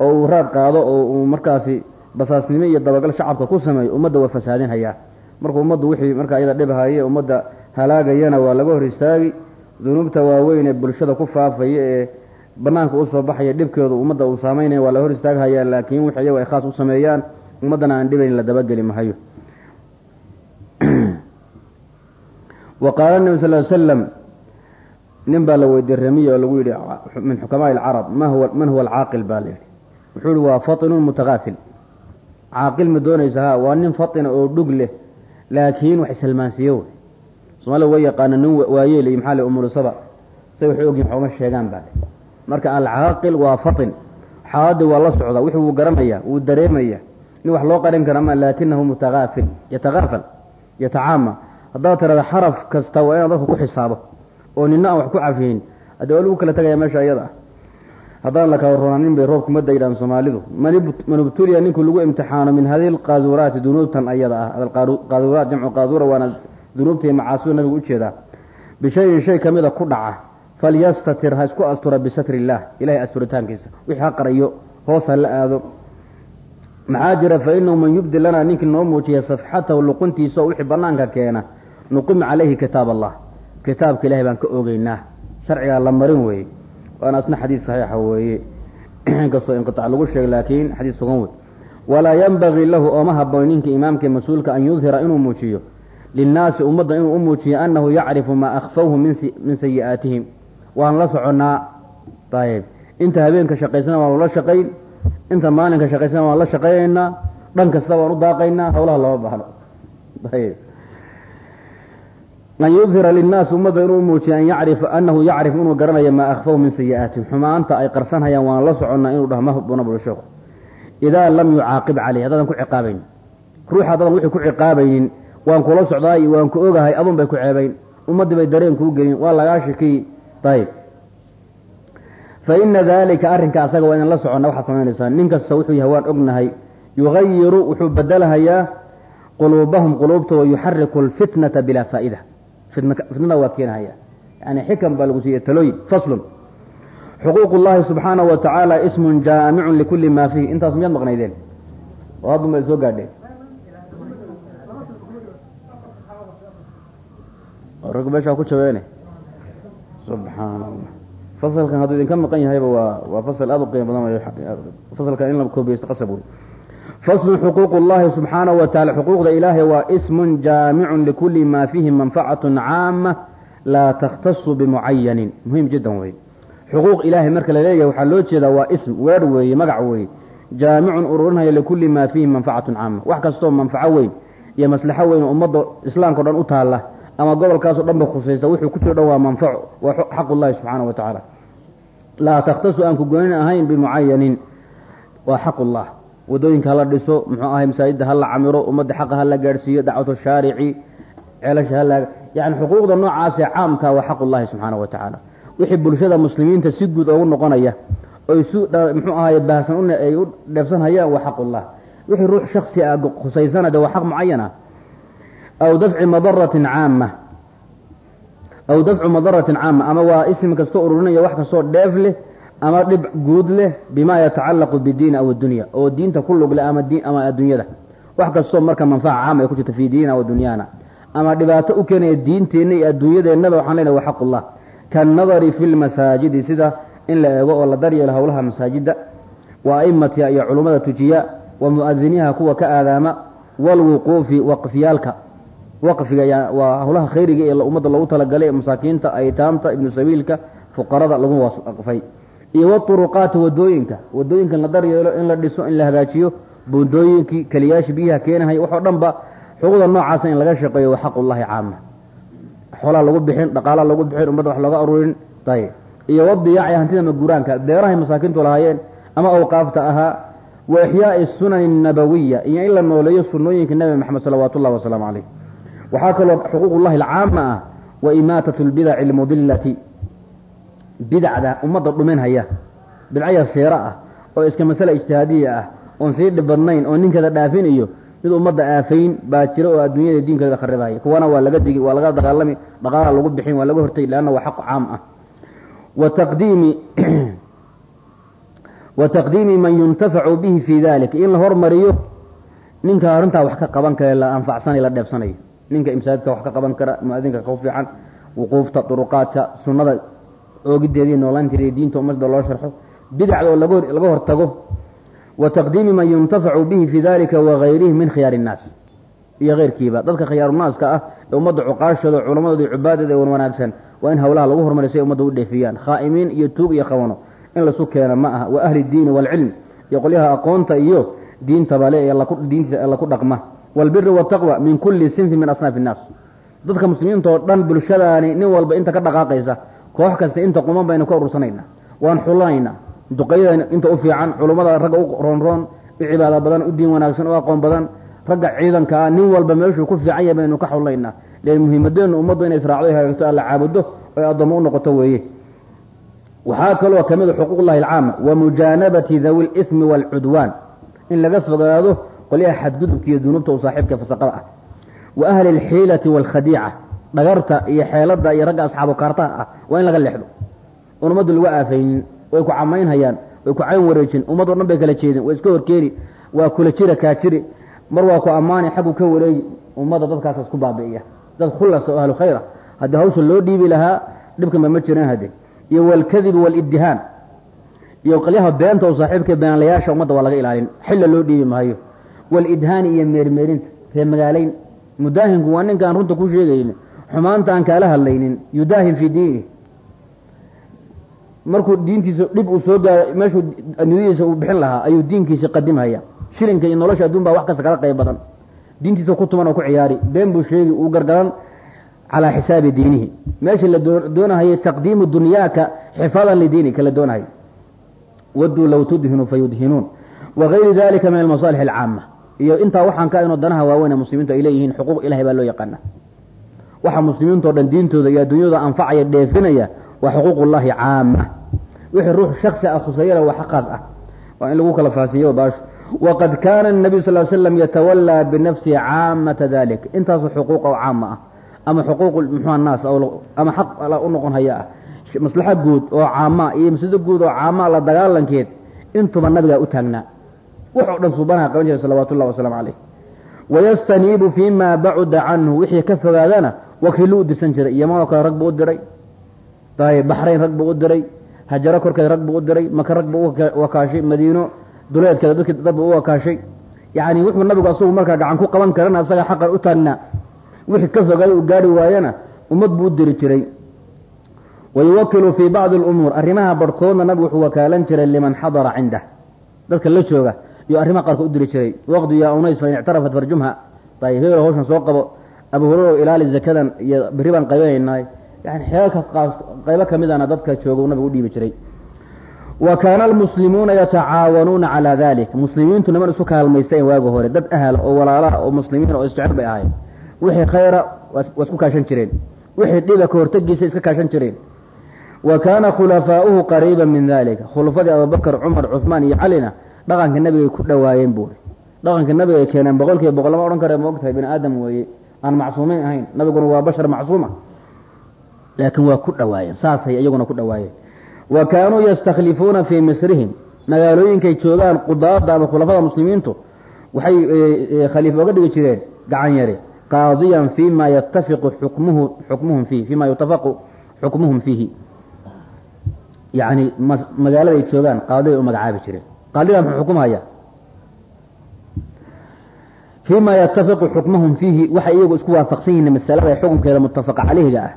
oo uu raad qaado oo uu markaasi basaasnimo iyo dabagal shacabka ku sameeyo ummadda waa fasaadinhayaa markuu ummaddu wixii markaa iyada dhibhaye ummadda halaagayana waa laga hor istaagi. Dunuubta waaweyn ee bulshada ku faafaya ee banaanka u soo baxaya dhibkeedu ummadda uu saamaynaya waa la hor istaaghayaa laakiin wix iyagu ay khaas u sameeyaan ummaddana aan dhibayn la dabageli mahayo [CLEARS THROAT] wa qaala nebi sal l slam nin baa la weydiiyey remiya oo lagu yidhi min xukamaa alcarab ma huwa man huwa alcaaqil baa layidhi wuxuu yihi waa fatinun mutakaafil caaqil ma doonaysa ha waa nin fatina oo dhug leh laakiin wax isalmaansiiyo wey soomaalida way yaqaana nin waayeel iyo maxaa le umulusaba say waxay ogyihiin waxuma sheegaan baa marka alcaaqil waa fatin xaaladii waa la socda wixii wuu garanaya wuu dareemaya nin wax loo qarin kara ma laakinahu mutakaafil yatakaafal yatacaama. Haddaad tirada xaraf kasta waa inaad dadka ku xisaabo oo nina aan wax ku cafiyin haddii waa lagu kala tegaya meesha iyada ah haddaan la kala ronanin bay roobku ma daydhaan soomaalidu. Man ubtuliya ninkuu lagu imtixaano min hadihi alqaaduraati dunuubtan ayada ah. Qaaduraat jamcu qaadura waana dunuubtai macaasidu nabigu u jeedaa. Bishayin shay ka mida ku dhaca falyastatir ha isku astura bisatri illaah ilahay asturitaankiisa. Wixii ha qarayo hoos ha la aado. Maxaa jira fa inahu man yubdi lanaa ninkii noo muujiya safxatahu luquntiisa oo wixii banaanka keena nuqim calayhi kitaab allah. Kitaabka ilahay baan ka ogeynaa. Sharcigaa la marin weeye waana asna xadiid saxiixa weeye inkastoo inqiaac lagu sheegay laakiin xadiid sugan wey walaa yanbagii lahu ooma haboon ninka imaamka mas'uulka an yudhira inuu muujiyo linnaasi ummadda inuu u muujiyo annahu yacrifu maa akhfawhu min sayi'aatihim waan la soconnaa ayb inta habeenka shaqaysana waan la shaqayn inta maalinka shaqaysana waan la shaqaynaynaa dhan kasta waan u daaqaynaa howlaha lama bahno ayb an yudhira linnaasi ummadda inuu muujiyo an yacrifa annahu yacrif inuu garanayo maa akhfaw min sayi'aatihim xumaanta ay qarsanhayaan waan la soconnaa inuu dhaho ma habboona bul sheekhu idaa lam yucaaqib caleyh haddaadan ku ciqaabaynin ruux haddaadan wixii ku ciqaabaynin waan kula socdaay waan ku ogahay adun bay ku ceebayn. Ummaddii bay dareen kuu gelin waa lagaa shakiy ayb fa ina daalika arrinka asaga waa inaan la soconna waxaad samaynaysaa nin kasta wuxuu yahay waan ognahay. Yugayiru wuxuu bedelhayaa quluubahum quluubtooda yuxariku alfitnata bilaa faa'ida fitnada waa keenahaya yani xikam baa lagu siiyey talooyin faslun. Xuquuq اllahi subxaanaه wa tacaala ismun jaamicun likuli maa fiih intaas miyaad maqnaydeen? Oo haddun bay soo gaadheen. Rag meeshaa ku jabeene. Subxaan allah fasalkan hadduu idinka maqan yahayba waa waa fasal aada u qiimo badan fasalkan in la koobiyeysto qasab wey faslun xuquuq اllahi subxaanaه wa tacala xuquuqda ilaahay waa ismun jaamicun likuli maa fiihi manfacaة caama laa takhtasu bimucayanin muhiim jiddan wey xuquuq ilaahay marka la leeyahay waxaa loo jeedaa waa ism weer weeye magac weeye jaamicun ururinaya likulli maa fiihi manfacatun caama wax kastoo manfaco weyn iyo maslaxo weyn oo ummadda islaamka o dhan u taalla ama gobolkaasoo dhan ba khusaysa wuxuu ku jiro dhan waa manfaco waa xaq ullahi subxaana wa tacaala laa takhtasu aan ku goynin ahayn bimucayanin waa xaq ullah waddooyinka hala dhiso muxuu ahay masaajidda hala camiro ummadda xaqa hala gaadhsiiyo dacwatu shaarici ceelasha hala yani xuquuqda noocaasee caamka waa xaq ullahi subxaana wa tacaala. Wixii bulshada muslimiinta si guud ugu noqonaya oy su muxuu ahaye baahsan ay u dheebsanhayaan waa xaqullah wixii ruux shaksi a khusaysana de waa xaq mucayan ah aw dafci madaratin caama aw dafcu madaratin caama ama waa ism kastoo ururinaya wax kastoo dheef leh ama dhib guud leh bima yatacallaqu bidiin aw dunya oo diinta ku lug leh ama adduunyada. Wax kastoo marka manfaca caama ay ku jirta fii diinina wa dunyaana. Ama dhibaato u keenaya diinteenna iyo adduunyadeennaba waxaan leenahay waa xaqullah kaannadari fi lmasaajidi sida in la eego oo la daryeelo howlaha masaajidda wa aimatiha iyo culummada tujiya wa mu'adiniha kuwa ka aadaama waalwuquufi waqfiyaalka waqfiga waa howlaha khayriga ee ummadda loogu talagalay masaakiinta aytaamta ibnu sabiilka fuqarada lagu waqfay iyo waطuruqaati waddooyinka waddooyinka la daryeelo in la dhiso in la hagaajiyo. Buundooyinkii keliyaasha biyaha keenahay waxoo dhan ba xuquuqda noocaasa in laga shaqeeyo waa xaqullahi caama xoolaa lagu bixin dhaqaalaa lagu bixin ummadda wax looga aruurin ayb iyo wadiyaaci hantida maguuraanka. Beerahay masaakiintu lahaayeen ama awqaafta ahaa. Wa ixyaai sunani nabawiya iyo in la nooleeyo sunooyinka nebi maxamed salawaatu ullahi wasalaamu caleyh waxaa kaloo xuquuqullahi alcaama ah. Wa imaatat lbidaci almudilati bidacda ummadda dhuminhaya bidcaya seera ah oo iska masale ijtihaadiya ah oon sii dhib badnayn oo ninkeeda dhaafin iyo mid ummadda aafayn baa jira oo adduunyada diinkeeda kharibaya kuwana waa laga digi waa laga dagaalami dhaqaala lagu bixin waa laga hortay leanna waa xaq caam ah. Wataqdiimi [CLEARS THROAT] wa taqdiimi man yuntafacu bihi fii dalik in la hormariyo ninka arrintaa wax ka qaban kara la anfacsanayo la dheebsanayo ninka imsaajidka wax ka qaban kara muadinka ka fiican wuquufta duruqaadka sunnada oogideediiy noolaanteeda diinta ummadda loo sharxo bidacda oo laga hortago wa taqdiimi man yuntafacu bihi fii dalika wagayrihi min khiyaari innaas iyo keyrkiiba dadka khiyaarunnaaska ah ee ummadda cuqaashooda culammadooda cubaadeeda wan wanaagsan waa in howlaha lagu hormariy si ay ummadda u dheefiyaan. Khaa'imiin iyo tuug iyo qabano in lasu keena ma aha. Wa ahli diini waalcilm iyo qolyaha aqoonta iyo diintaba le ee diintiisa laku dhaqma. Waalbiri waataqwa min kulli sinfin min asnaafi innaas dadka muslimiinta oo dhan bulshadaani nin walba inta ka dhaqaaqaysa koox kasta inta quman baynu ka urursanayna waan xullanaynaa duqayada inta u fiican culummada ragga u roonroon u cibaada badan u diin wanaagsan u aqoon badan ragga ciidanka ah nin walba meeshuu ku fiican yahay baynu ka xullaynaa len muhiimadeennu ummaddu inay israacdo hagaagto alla caabudo oy addoommo u noqoto weeye. Waxaa kaloo ka mida xuquuqllahi alcaama wa mujaanabati dawi اlithmi waalcudwaan in laga fogaado qolyaha xadgudubka iyo dunuubta u saaxiibka fasaqada ah. Wa ahli alxiilati waalkhadiica dhagarta iyo xeelada iyo ragga asxaabu kaartaha ah waa in laga leexdo. Oon ummaddu lagu aafaynin way ku camaynhayaan way ku cayn wareejin ummaddo dhan bay kala jeedin way iska horkeeni waa kula jira kaa jiri. Mar waa ku ammaani xaggu ka wareegi ummadda dadkaasas ku baabi'iya. Dad khullas oo ahlu khayra haddii hawsha loo dhiibi lahaa dhibkanba ma jiran hade iyo waalkadibi waalibdihaan iyo qolyaha beenta oo saaxiibka beenalayaasha ummadda waa laga ilaalin. Xilla loo dhiibi maayo waalidhaani iyo meermeerinta reer magaalayn. Mudaahinku waa ninkaan runta ku sheegaynin xumaanta aan kaala hadlaynin yudaahin fii diini. Markuu diintiisa dhib uu soo gaaro meeshuu adduunyadiisa uu bixin lahaa ayuu diinkiisa qadimhaya shilinka iyo nolosha adduun baa wax kasta kala qayb badan. Diintiisa ku tuman oo ku ciyaari. Been buu sheegi uu gargaran calaa xisaabi diinihi. Meesha la doonahayay taqdiimu dunyaaka xifaadan lidiinika la doonahay. Waduu low tudhinu fayudhinuun wagayri dalika min almasaalix alcaama iyo intaa waxaan ka inoo danaha waaweyn muslimiintu ay leeyihiin xuquuq ilahay baa loo yaqaana waxa muslimiintao dhan diintooda iyo adduunyada anfacaya dheefinaya waa xuquuq ullahi caama wixii ruux shaksi ah khusayana waa xaqaas ah. Waa in lagu kala faasiiyo baasho waqad kaana الnabiyu sal slam yatawalaa binafsihi caamata dalik intaasu xuquuq oo caama ah. Ama xuquuq muxua naas ama xaq u noqon haya ah. Maslaxa guud oo caamaa iyo mafsado guud oo caamaa la dagaalankeed intuba nabigaa u taagnaa. Wuxoo dhan suubanaha qaban jiray salawaatu ullahi wasalaamu caleyh wayastaniibu fii bacuda canhu. Wixii ka fogaadana wakiillu u dirsan jiray iyomanoo kale rag buu u diray baxrayn rag buu u diray hajaro korkeed rag buu u diray maka rag buu u wakaashay madiino duleedkeeda dadki dad buu u wakaashay yacni wuxuu nabigu asagu markaa gacan ku qaban karana asaga xaqan u taagnaa wixii ka fogaada uu gaari waayana ummad buu diri jiray. Wayuwakilu fii bacdi alumuur arrimaha barhkoodna nabigu wuxuu wakaalan jiray liman xadara cindah. Dadka la jooga iyo arrimaha qaarkood u diri jiray. Waqdi yaa unays fain ictarafat farjumha ayb hebel hawshan soo qabo abu hurero ilaali zakadan iyo berri baan qaybanaynaa yani xeelka qaybo ka midana dadka jooga nabigu u dhiibi jiray. Wa kaana almuslimuuna yatacaawanuuna calaa dalik muslimiintu niman isu kaalmaystaen waagi hore. Dad ahla oo walaalaha oo muslimiin oo isjecel bay ahayn wixii khayra waa isku kaashan jireen. Wixii dhiba ka hortegiisa iska kaashan jireen. Wa kaana khulafaa'uhu qariiban min dalika khulafadii abubakar cumar cuhmaan iyo calina dhaqanka nabigay ku dhowaayeen buuri dhaqanka nabigay keeneen boqol kiiba boqol lama odhan kare ma ogtahay bini aadam weeye aan macsuumeyn ahayn. Nabiguna waa bashar macsuuma. Laakiin waa ku dhowaayeen saasay iyaguna ku dhowaayeen wa kaanuu yastakhlifuuna fii misrihim. Magaalooyinkay joogaan qudaada ama khulafada muslimiintu waxay khaliif oga dhigi jireen gacan yare qaadiyan fii yatafiqu xukmuhu xukmuhum fiihi fii yutafaqu xukmuhum fiihi. Yacni magaaladay joogaan qaadiday u magacaabi jireen. Qaadigaa muxuu xukumhaya fii ma yatafiqu xukmuhum fiihi waxay iyagu isku waafaqsan yihiin masalada xukunkeeda mutafaqa caleyhiga ah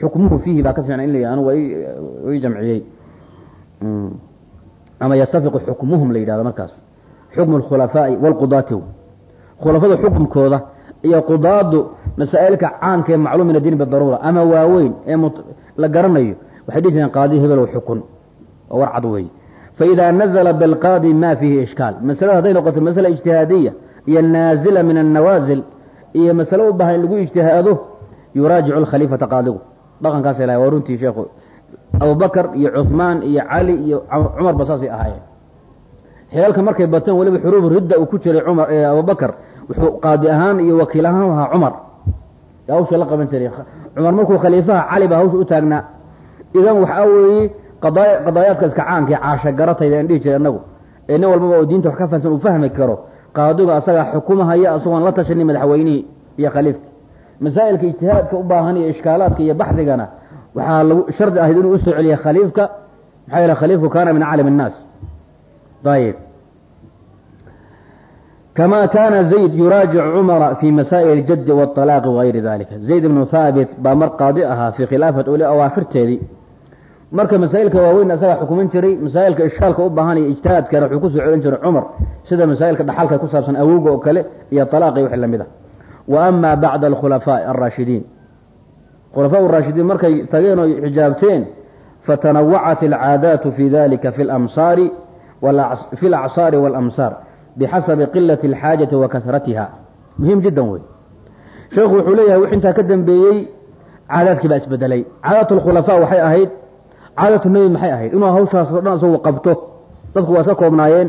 xukmuhu fiihi baa ka fiican in la anugu i jamciyey ama yatafiqu xukmuhum la yidhahdo markaas xukmu alkhulafaa'i waalqudaati khulafada xukumkooda iyo qudaadu masaa'ilka caamka ee macluum min addiin bidaruura ama waaweyn ee la garanayo waxay dhihi jireen qaadi hebelow xukun oo war cad weeye faidaa nazala bilqaadi ma fiihi ishkaal masalada hadday noqoto masala ijtihaadiya iyo naazila min annawaasil iyo masale u baahan in lagu ijtihaado yuraajicu alkhaliifata qaadigu. Dhaqankaas ilahay waa runtii sheekhu. Abubakar iyo cuhmaan iyo cali iyo cumarba saasay ahaayeen. Xeelka markay bateen weliba xuruufu ridda uu ku jiray cumar abubakar wuxuu qaadi ahaan iyo wakiil ahaan ahaa cumar. Hawsha la qaban jiray. Cumar markuu khaliifaha cali baa hawsha u taagnaa. Idan waxaa weeye qadaa qadaayaadka iska caanka garatayda aan dhihi jiray annagu ee nin walbaba oo diinta wax ka fahamsan uu fahmi karo qaadigu asagaa xukumahaya asagoon la tashanin madaxweynihii iyo khaliifka masaa'ilka ijtihaadka u baahan iyo ishkaalaadka iyo baxdigana waxaa lagu shardi ahayd inuu usoo celiya khaliifka maxaa yeele khaliifku kaana min aclam الnaas ayib kama kana zayd yuraajic cumara fi masaa'il اljadi wاطalaaqi wagayri dalika zayd ibnu haabit baa mar qaadi ahaa fii khilaafat uli awaafirteedii marka masaa'ilka waaweyn asagaa xukumin jiray masaa'ilka ishkaalka u baahan iyo ijtihaadkana wuxuu ku soo celin jiray cumar sida masaa'ilka dhaxalka ku saabsan awowga oo kale iyo talaaqi wixii la mid ah. Wa amaa bacda alkhulafaa'i alraashidiin khulafaa araashidiin markay tageen oo xijaabteen fatanawacat alcaadaatu fi dalika fi fi alacsaari waalamsaar bixasabi qilati alxaajati wa kasratiha. Muhiim jiddan wey sheekhu wuxuu leeyahay wix intaa ka dambeeyey caadaadkii baa isbedelay. Caadaat lkhulafaa waxay ahayd caadatu nebi maxay ahayd? Inuu hawshaas o dhan isagu qabto dadku waa iska koobnaayeen.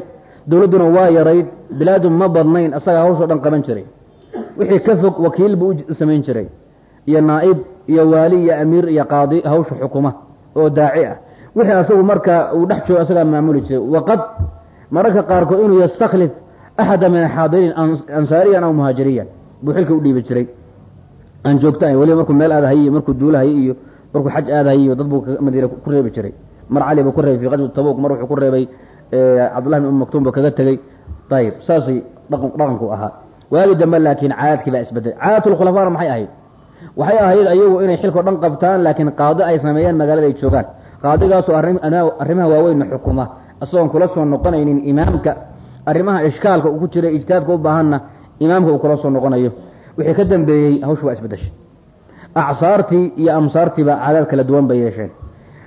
Dowladduna waa yarayd bilaadu ma badnayn. Asagaa hawsha o dhan qaban jiray. Wixii ka fog wakiil buu u samayn jiray. Iyo naa'ib iyo waali iyo amiir iyo qaadi hawsha xukuma oo daaci ah. Wixii asagu marka uu dhex joogo asagaa maamuli jiray. Waqad mararka qaarkood inuu yastakhlif axada min axaadiriin ansaariyan aw muhaajiriyan buu xilka u dhiibi jiray. Aan joogta weliba markuu meel aadahay iyo markuu duulahay iyo markuu xaj aadahay iyo dad buu madiina ku reebi jiray. Mar cali buu ku reebay fi qaswat tabuk mar wuxuu ku reebay cabdullahi bin um maktuum buu kaga tegey ayib saasay dhaqanku ahaa. Waagi dambe laakiin caadadkii baa isbedelay caadatlkhulafaana maxay ahayd? Waxay ahayd ayagu inay xilkao dhan qabtaan laakiin qaadi ay sameeyaan magaalada ay joogaan. Qaadigaasoo arrimaha waaweynna xukuma. Isagoon kula soo noqonaynin imaamka arrimaha ishkaalka ku jira ijtihaadka u baahanna imaamka uu kula soo noqonayo. Wixii ka dambeeyey hawsha waa isbedeshay acsaartii iyo amsaartiiba caadaad kala duwan bay yeesheen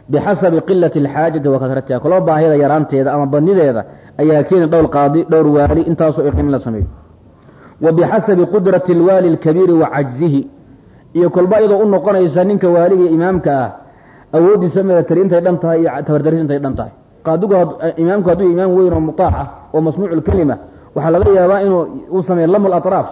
bixasabi qilati alxaajati wa kasratiha kaloo baahida yaraanteeda ama badnideeda ayaa keeni dhowr qaadi dhowr waali intaasoo iqin in la sameeyo wa bixasabi qudrati alwaali alkabiiri wa cajzihi iyo kolba iyadoo u noqonaysa ninka waaliga imaamka ah awooddiisa milatari intay dhan tahay iyo tabardaris intay dhan tahay qaadigu imaamku hadduu imaam weyn oo oo masmuucu lkelima waxaa laga yaabaa inuu uu sameeyo lam alatraaf